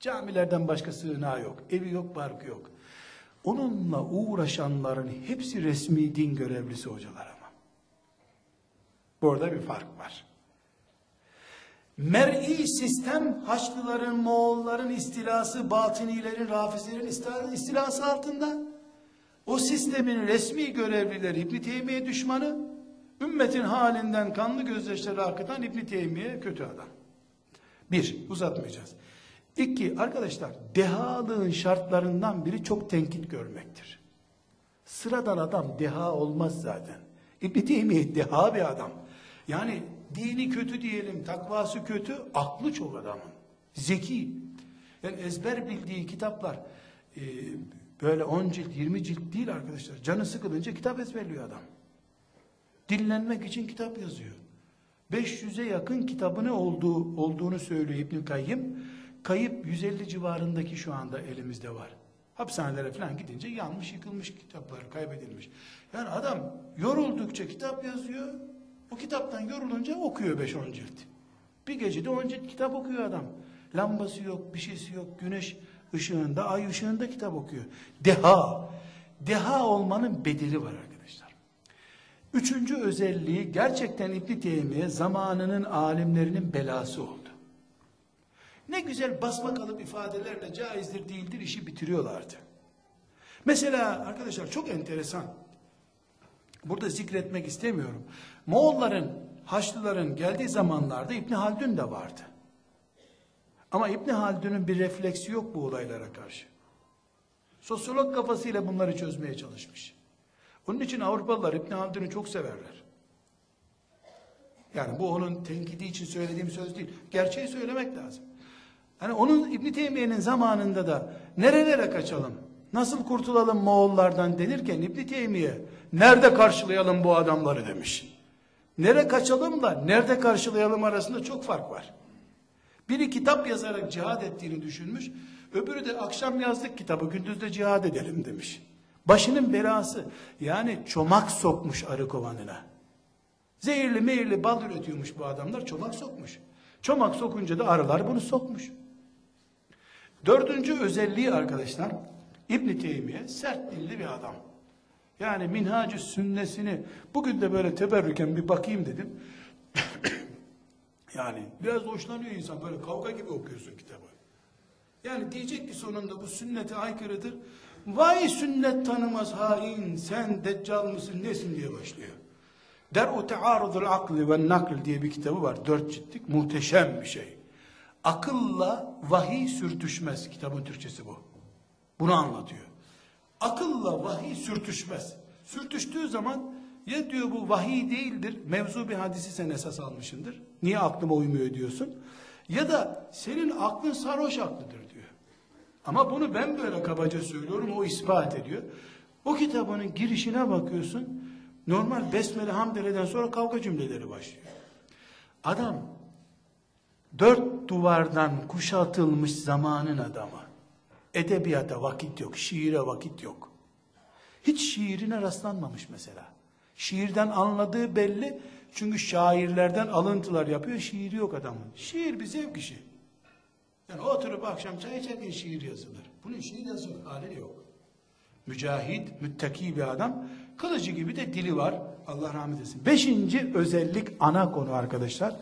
Camilerden başka sığınağı yok, evi yok, barkı yok. Onunla uğraşanların hepsi resmi din görevlisi hocalar ama. Burada bir fark var. Mer'i sistem Haçlıların, Moğolların istilası, Batınilerin, Rafizilerin istilası altında. O sistemin resmi görevlileri İbn Teymiye düşmanı, ümmetin halinden kanlı gözyaşları akıtan İbn Teymiye kötü adam. Bir, uzatmayacağız. İki, arkadaşlar dehalığın şartlarından biri çok tenkit görmektir. Sıradan adam deha olmaz zaten. İbn Teymiye deha bir adam. Yani dini kötü diyelim, takvası kötü, aklı çok adamın. Zeki. Yani ezber bildiği kitaplar e, böyle 10 cilt, 20 cilt değil arkadaşlar. Canı sıkılınca kitap ezberliyor adam. Dinlenmek için kitap yazıyor. 500'e yakın kitabı olduğu, olduğunu söylüyor İbn Kayyım. Kayıp 150 civarındaki şu anda elimizde var. Hapishanelere falan gidince yanmış, yıkılmış kitaplar, kaybedilmiş. Yani adam yoruldukça kitap yazıyor. O kitaptan yorulunca okuyor 5-10 cilt. Bir gecede 10 cilt kitap okuyor adam. Lambası yok, bir şeysi yok. Güneş ışığında, ay ışığında kitap okuyor. Deha. Deha olmanın bedeli var arkadaşlar. Üçüncü özelliği gerçekten İbn Teymiye zamanının alimlerinin belası oldu. Ne güzel basma kalıp ifadelerle caizdir değildir işi bitiriyorlardı. Mesela arkadaşlar çok enteresan. Burada zikretmek istemiyorum. Moğolların, Haçlıların geldiği zamanlarda İbni Haldun da vardı. Ama İbni Haldun'un bir refleksi yok bu olaylara karşı. Sosyolog kafasıyla bunları çözmeye çalışmış. Onun için Avrupalılar İbni Haldun'u çok severler. Yani bu onun tenkidi için söylediğim söz değil. Gerçeği söylemek lazım. Hani onun İbn Teymiye'nin zamanında da nerelere kaçalım? Nasıl kurtulalım Moğollardan denirken İbn Teymiye nerede karşılayalım bu adamları demiş. Nere kaçalım da nerede karşılayalım arasında çok fark var. Biri kitap yazarak cihad ettiğini düşünmüş, öbürü de akşam yazdık kitabı gündüz de cihad edelim demiş. Başının belası yani çomak sokmuş arı kovanına. Zehirli meyirli bal üretiyormuş bu adamlar çomak sokmuş. Çomak sokunca da arılar bunu sokmuş. Dördüncü özelliği arkadaşlar İbn Teymiye sert dilli bir adam. Yani minhacı sünnesini bugün de böyle teberrüken bir bakayım dedim. yani biraz hoşlanıyor insan böyle kavga gibi okuyorsun kitabı. Yani diyecek ki sonunda bu sünnete aykırıdır. Vay sünnet tanımaz hain sen deccal mısın nesin diye başlıyor. Der-u tearudul akli ve nakl diye bir kitabı var. Dört ciltlik muhteşem bir şey. Akılla vahiy sürtüşmez. Kitabın Türkçesi bu. Bunu anlatıyor. Akılla vahiy sürtüşmez. Sürtüştüğü zaman ya diyor bu vahiy değildir. Mevzu bir hadisi sen esas almışındır. Niye aklıma uymuyor diyorsun. Ya da senin aklın sarhoş aklıdır diyor. Ama bunu ben böyle kabaca söylüyorum. O ispat ediyor. O kitabının girişine bakıyorsun. Normal besmele hamdeleden sonra kavga cümleleri başlıyor. Adam dört duvardan kuşatılmış zamanın adamı. Edebiyata vakit yok, şiire vakit yok. Hiç şiirine rastlanmamış mesela. Şiirden anladığı belli. Çünkü şairlerden alıntılar yapıyor. Şiiri yok adamın. Şiir bir zevk işi. Yani oturup akşam çay içerken şiir yazılır. Bunun şiir yazılır hali yok. Mücahit, müttaki bir adam. Kılıcı gibi de dili var. Allah rahmet etsin. Beşinci özellik ana konu arkadaşlar.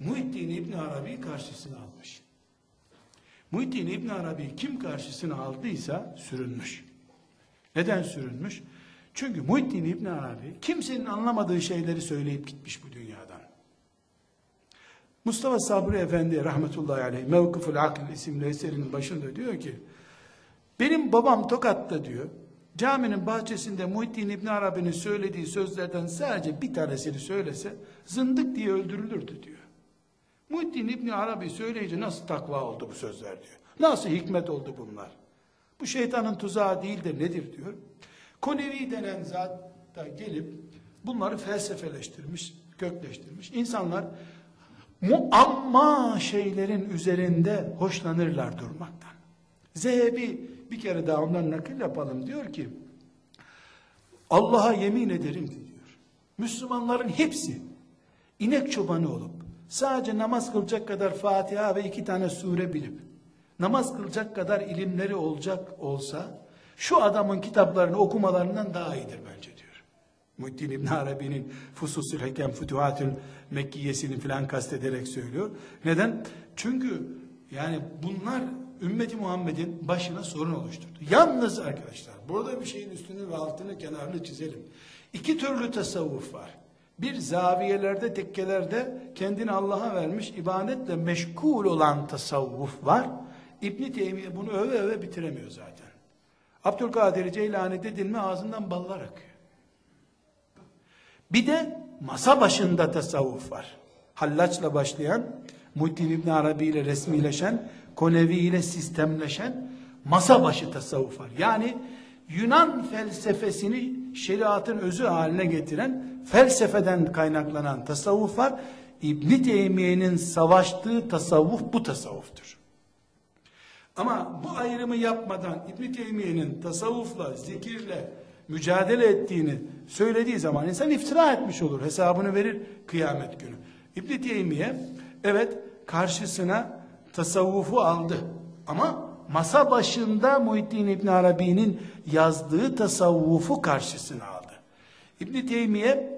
Muhittin İbn Arabi karşısına almış. Muhittin İbn Arabi kim karşısına aldıysa sürünmüş. Neden sürünmüş? Çünkü Muhittin İbn Arabi kimsenin anlamadığı şeyleri söyleyip gitmiş bu dünyadan. Mustafa Sabri Efendi rahmetullahi aleyh Mevkıful Akıl isimli eserinin başında diyor ki benim babam Tokat'ta diyor caminin bahçesinde Muhittin İbn Arabi'nin söylediği sözlerden sadece bir tanesini söylese zındık diye öldürülürdü diyor. Muhittin İbn Arabi söyleyince nasıl takva oldu bu sözler diyor. Nasıl hikmet oldu bunlar. Bu şeytanın tuzağı değil de nedir diyor. Konevi denen zat da gelip bunları felsefeleştirmiş, kökleştirmiş. İnsanlar muamma şeylerin üzerinde hoşlanırlar durmaktan. Zehebi bir kere daha ondan nakil yapalım diyor ki Allah'a yemin ederim diyor. Müslümanların hepsi inek çobanı olup sadece namaz kılacak kadar Fatiha ve iki tane sure bilip namaz kılacak kadar ilimleri olacak olsa şu adamın kitaplarını okumalarından daha iyidir bence diyor. Muhittin İbn Arabi'nin Fususül Hekem Fütuhatül Mekkiyesini filan kastederek söylüyor. Neden? Çünkü yani bunlar ümmeti Muhammed'in başına sorun oluşturdu. Yalnız arkadaşlar burada bir şeyin üstünü ve altını kenarını çizelim. İki türlü tasavvuf var. Bir zaviyelerde, tekkelerde kendini Allah'a vermiş ibadetle meşgul olan tasavvuf var. İbn Teymiye bunu öve öve bitiremiyor zaten. Abdülkadir Ceylani dedin mi ağzından ballar akıyor. Bir de masa başında tasavvuf var. Hallaçla başlayan, Muhittin İbn Arabi ile resmileşen, Konevi ile sistemleşen masa başı tasavvuf var. Yani Yunan felsefesini şeriatın özü haline getiren felsefeden kaynaklanan tasavvuf var. İbn Teymiye'nin savaştığı tasavvuf bu tasavvuftur. Ama bu ayrımı yapmadan İbn Teymiye'nin tasavvufla, zikirle mücadele ettiğini söylediği zaman insan iftira etmiş olur. Hesabını verir kıyamet günü. İbn Teymiye evet karşısına tasavvufu aldı. Ama masa başında Muhittin İbn Arabi'nin yazdığı tasavvufu karşısına aldı. İbn Teymiye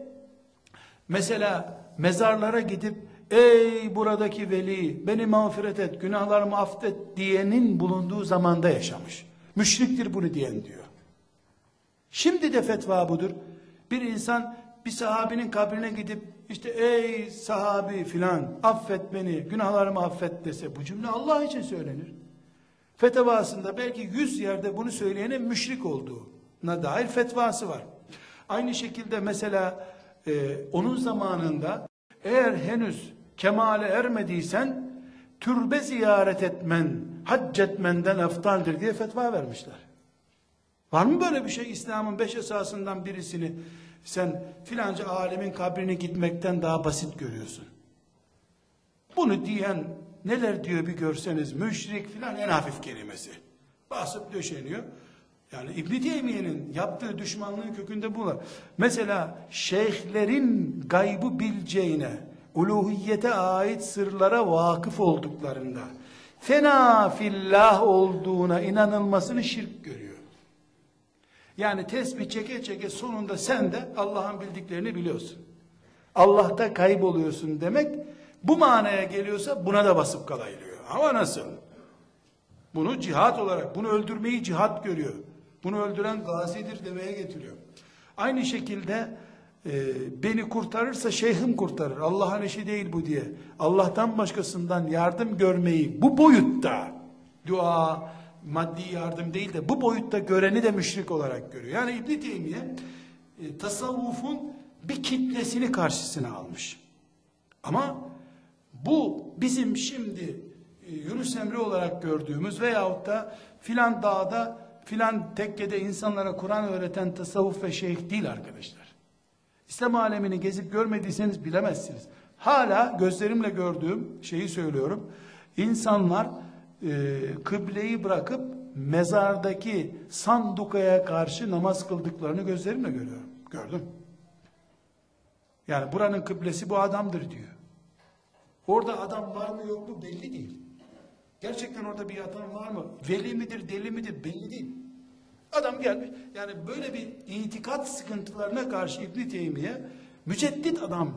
mesela mezarlara gidip ey buradaki veli beni mağfiret et günahlarımı affet diyenin bulunduğu zamanda yaşamış. Müşriktir bunu diyen diyor. Şimdi de fetva budur. Bir insan bir sahabinin kabrine gidip işte ey sahabi filan affet beni günahlarımı affet dese bu cümle Allah için söylenir. Fetvasında belki yüz yerde bunu söyleyene müşrik olduğuna dair fetvası var. Aynı şekilde mesela e, onun zamanında eğer henüz kemale ermediysen türbe ziyaret etmen, hac etmenden eftaldir diye fetva vermişler. Var mı böyle bir şey? İslam'ın beş esasından birisini sen filanca alemin kabrine gitmekten daha basit görüyorsun. Bunu diyen neler diyor bir görseniz müşrik filan en hafif kelimesi. Basıp döşeniyor. Yani İbn Teymiye'nin yaptığı düşmanlığın kökünde bu var. Mesela şeyhlerin gaybı bileceğine, uluhiyete ait sırlara vakıf olduklarında fena fillah olduğuna inanılmasını şirk görüyor. Yani tesbih çeke çeke sonunda sen de Allah'ın bildiklerini biliyorsun. Allah'ta kayboluyorsun demek bu manaya geliyorsa buna da basıp kalayılıyor. Ama nasıl? Bunu cihat olarak, bunu öldürmeyi cihat görüyor. Bunu öldüren gazidir demeye getiriyor. Aynı şekilde e, beni kurtarırsa şeyhim kurtarır. Allah'ın işi değil bu diye. Allah'tan başkasından yardım görmeyi bu boyutta dua, maddi yardım değil de bu boyutta göreni de müşrik olarak görüyor. Yani İbn Teymiye e, tasavvufun bir kitlesini karşısına almış. Ama bu bizim şimdi e, Yunus Emre olarak gördüğümüz veyahut da filan dağda filan tekkede insanlara Kur'an öğreten tasavvuf ve şeyh değil arkadaşlar. İslam alemini gezip görmediyseniz bilemezsiniz. Hala gözlerimle gördüğüm şeyi söylüyorum. İnsanlar e, kıbleyi bırakıp mezardaki sandukaya karşı namaz kıldıklarını gözlerimle görüyorum. Gördüm. Yani buranın kıblesi bu adamdır diyor. Orada adam var mı yok mu belli değil. Gerçekten orada bir adam var mı? Veli midir, deli midir belli değil. Adam gelmiş. Yani böyle bir itikat sıkıntılarına karşı İbn Teymiye müceddit adam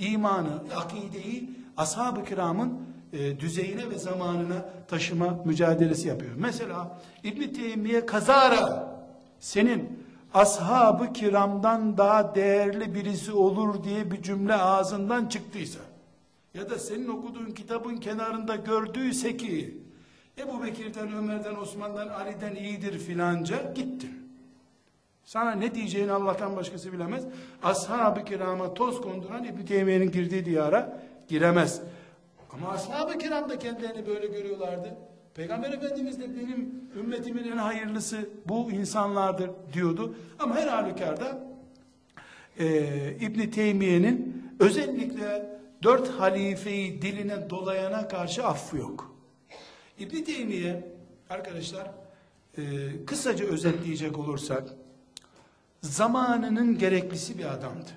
imanı, akideyi ashab-ı kiramın e, düzeyine ve zamanına taşıma mücadelesi yapıyor. Mesela İbn Teymiye kazara senin ashab-ı kiramdan daha değerli birisi olur diye bir cümle ağzından çıktıysa ya da senin okuduğun kitabın kenarında gördüyse ki Ebu Bekir'den, Ömer'den, Osman'dan, Ali'den iyidir filanca gittin. Sana ne diyeceğini Allah'tan başkası bilemez. Ashab-ı kirama toz konduran İbn Teymiye'nin girdiği diyara giremez. Ama ashab-ı kiram da kendilerini böyle görüyorlardı. Peygamber Efendimiz de benim ümmetimin en hayırlısı bu insanlardır diyordu. Ama her halükarda e, İbn Teymiye'nin özellikle dört halifeyi diline dolayana karşı affı yok. İbn Teymiye arkadaşlar e, kısaca özetleyecek olursak zamanının gereklisi bir adamdı.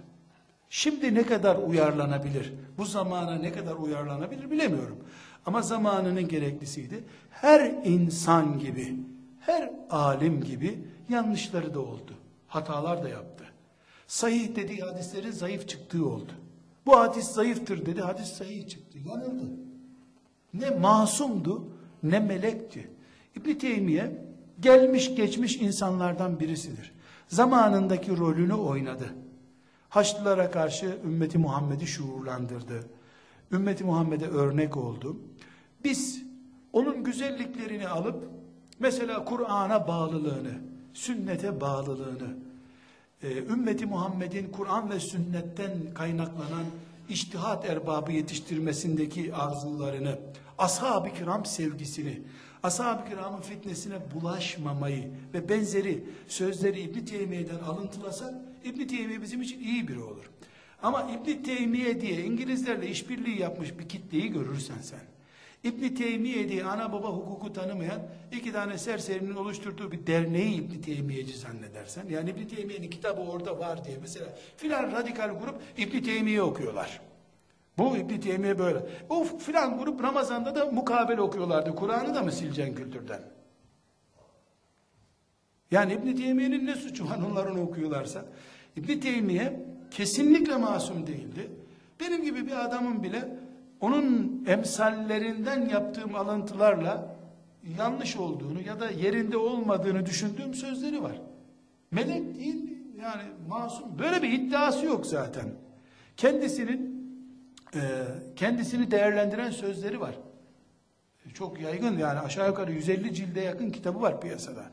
Şimdi ne kadar uyarlanabilir? Bu zamana ne kadar uyarlanabilir bilemiyorum. Ama zamanının gereklisiydi. Her insan gibi, her alim gibi yanlışları da oldu. Hatalar da yaptı. Sahih dediği hadislerin zayıf çıktığı oldu. Bu hadis zayıftır dedi, hadis sahih çıktı. Yanıldı. Ne masumdu, ne melekti. İbn Teymiye gelmiş geçmiş insanlardan birisidir. Zamanındaki rolünü oynadı. Haçlılara karşı ümmeti Muhammed'i şuurlandırdı. Ümmeti Muhammed'e örnek oldu. Biz onun güzelliklerini alıp mesela Kur'an'a bağlılığını, sünnete bağlılığını, e, ümmeti Muhammed'in Kur'an ve sünnetten kaynaklanan iştihat erbabı yetiştirmesindeki arzularını, ashab-ı kiram sevgisini, ashab-ı kiramın fitnesine bulaşmamayı ve benzeri sözleri İbn Teymiye'den alıntılasak İbn Teymiye bizim için iyi biri olur. Ama İbn Teymiye diye İngilizlerle işbirliği yapmış bir kitleyi görürsen sen. İbn Teymiye diye ana baba hukuku tanımayan iki tane serserinin oluşturduğu bir derneği İbn Teymiyeci zannedersen. Yani İbn Teymiye'nin kitabı orada var diye mesela filan radikal grup İbn Teymiye okuyorlar. Bu İbn Teymiye böyle. O filan grup Ramazan'da da mukabele okuyorlardı. Kur'an'ı da mı sileceksin kültürden? Yani İbn Teymiye'nin ne suçu var onların okuyorlarsa? İbn Teymiye kesinlikle masum değildi. Benim gibi bir adamın bile onun emsallerinden yaptığım alıntılarla yanlış olduğunu ya da yerinde olmadığını düşündüğüm sözleri var. Melek değil yani masum. Böyle bir iddiası yok zaten. Kendisinin e, kendisini değerlendiren sözleri var. Çok yaygın yani aşağı yukarı 150 cilde yakın kitabı var piyasada.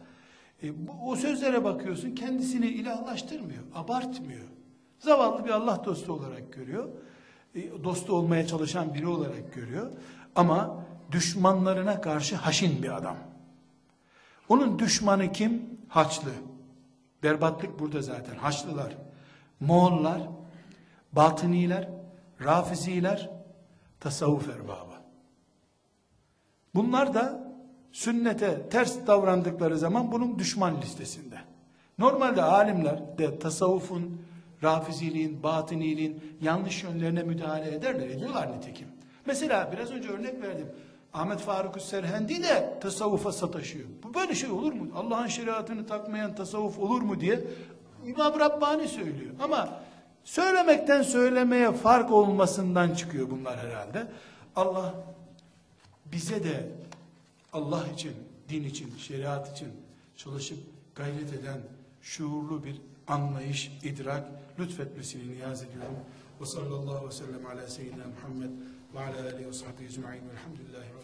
E, bu, o sözlere bakıyorsun kendisini ilahlaştırmıyor, abartmıyor. Zavallı bir Allah dostu olarak görüyor. E, dostu olmaya çalışan biri olarak görüyor. Ama düşmanlarına karşı haşin bir adam. Onun düşmanı kim? Haçlı. Berbatlık burada zaten. Haçlılar, Moğollar, Batıniler, Rafiziler, tasavvuf erbabı. Bunlar da sünnete ters davrandıkları zaman bunun düşman listesinde. Normalde alimler de tasavvufun, rafiziliğin, batıniliğin yanlış yönlerine müdahale ederler. Ediyorlar nitekim. Mesela biraz önce örnek verdim. Ahmet Faruk Serhendi de tasavvufa sataşıyor. Bu böyle şey olur mu? Allah'ın şeriatını takmayan tasavvuf olur mu diye İmam Rabbani söylüyor. Ama söylemekten söylemeye fark olmasından çıkıyor bunlar herhalde. Allah bize de Allah için, din için, şeriat için çalışıp gayret eden şuurlu bir anlayış, idrak lütfetmesini niyaz ediyorum. Ve sallallahu aleyhi ve sellem ala seyyidina Muhammed ve ala aleyhi ve sahbihi ecma'in velhamdülillahi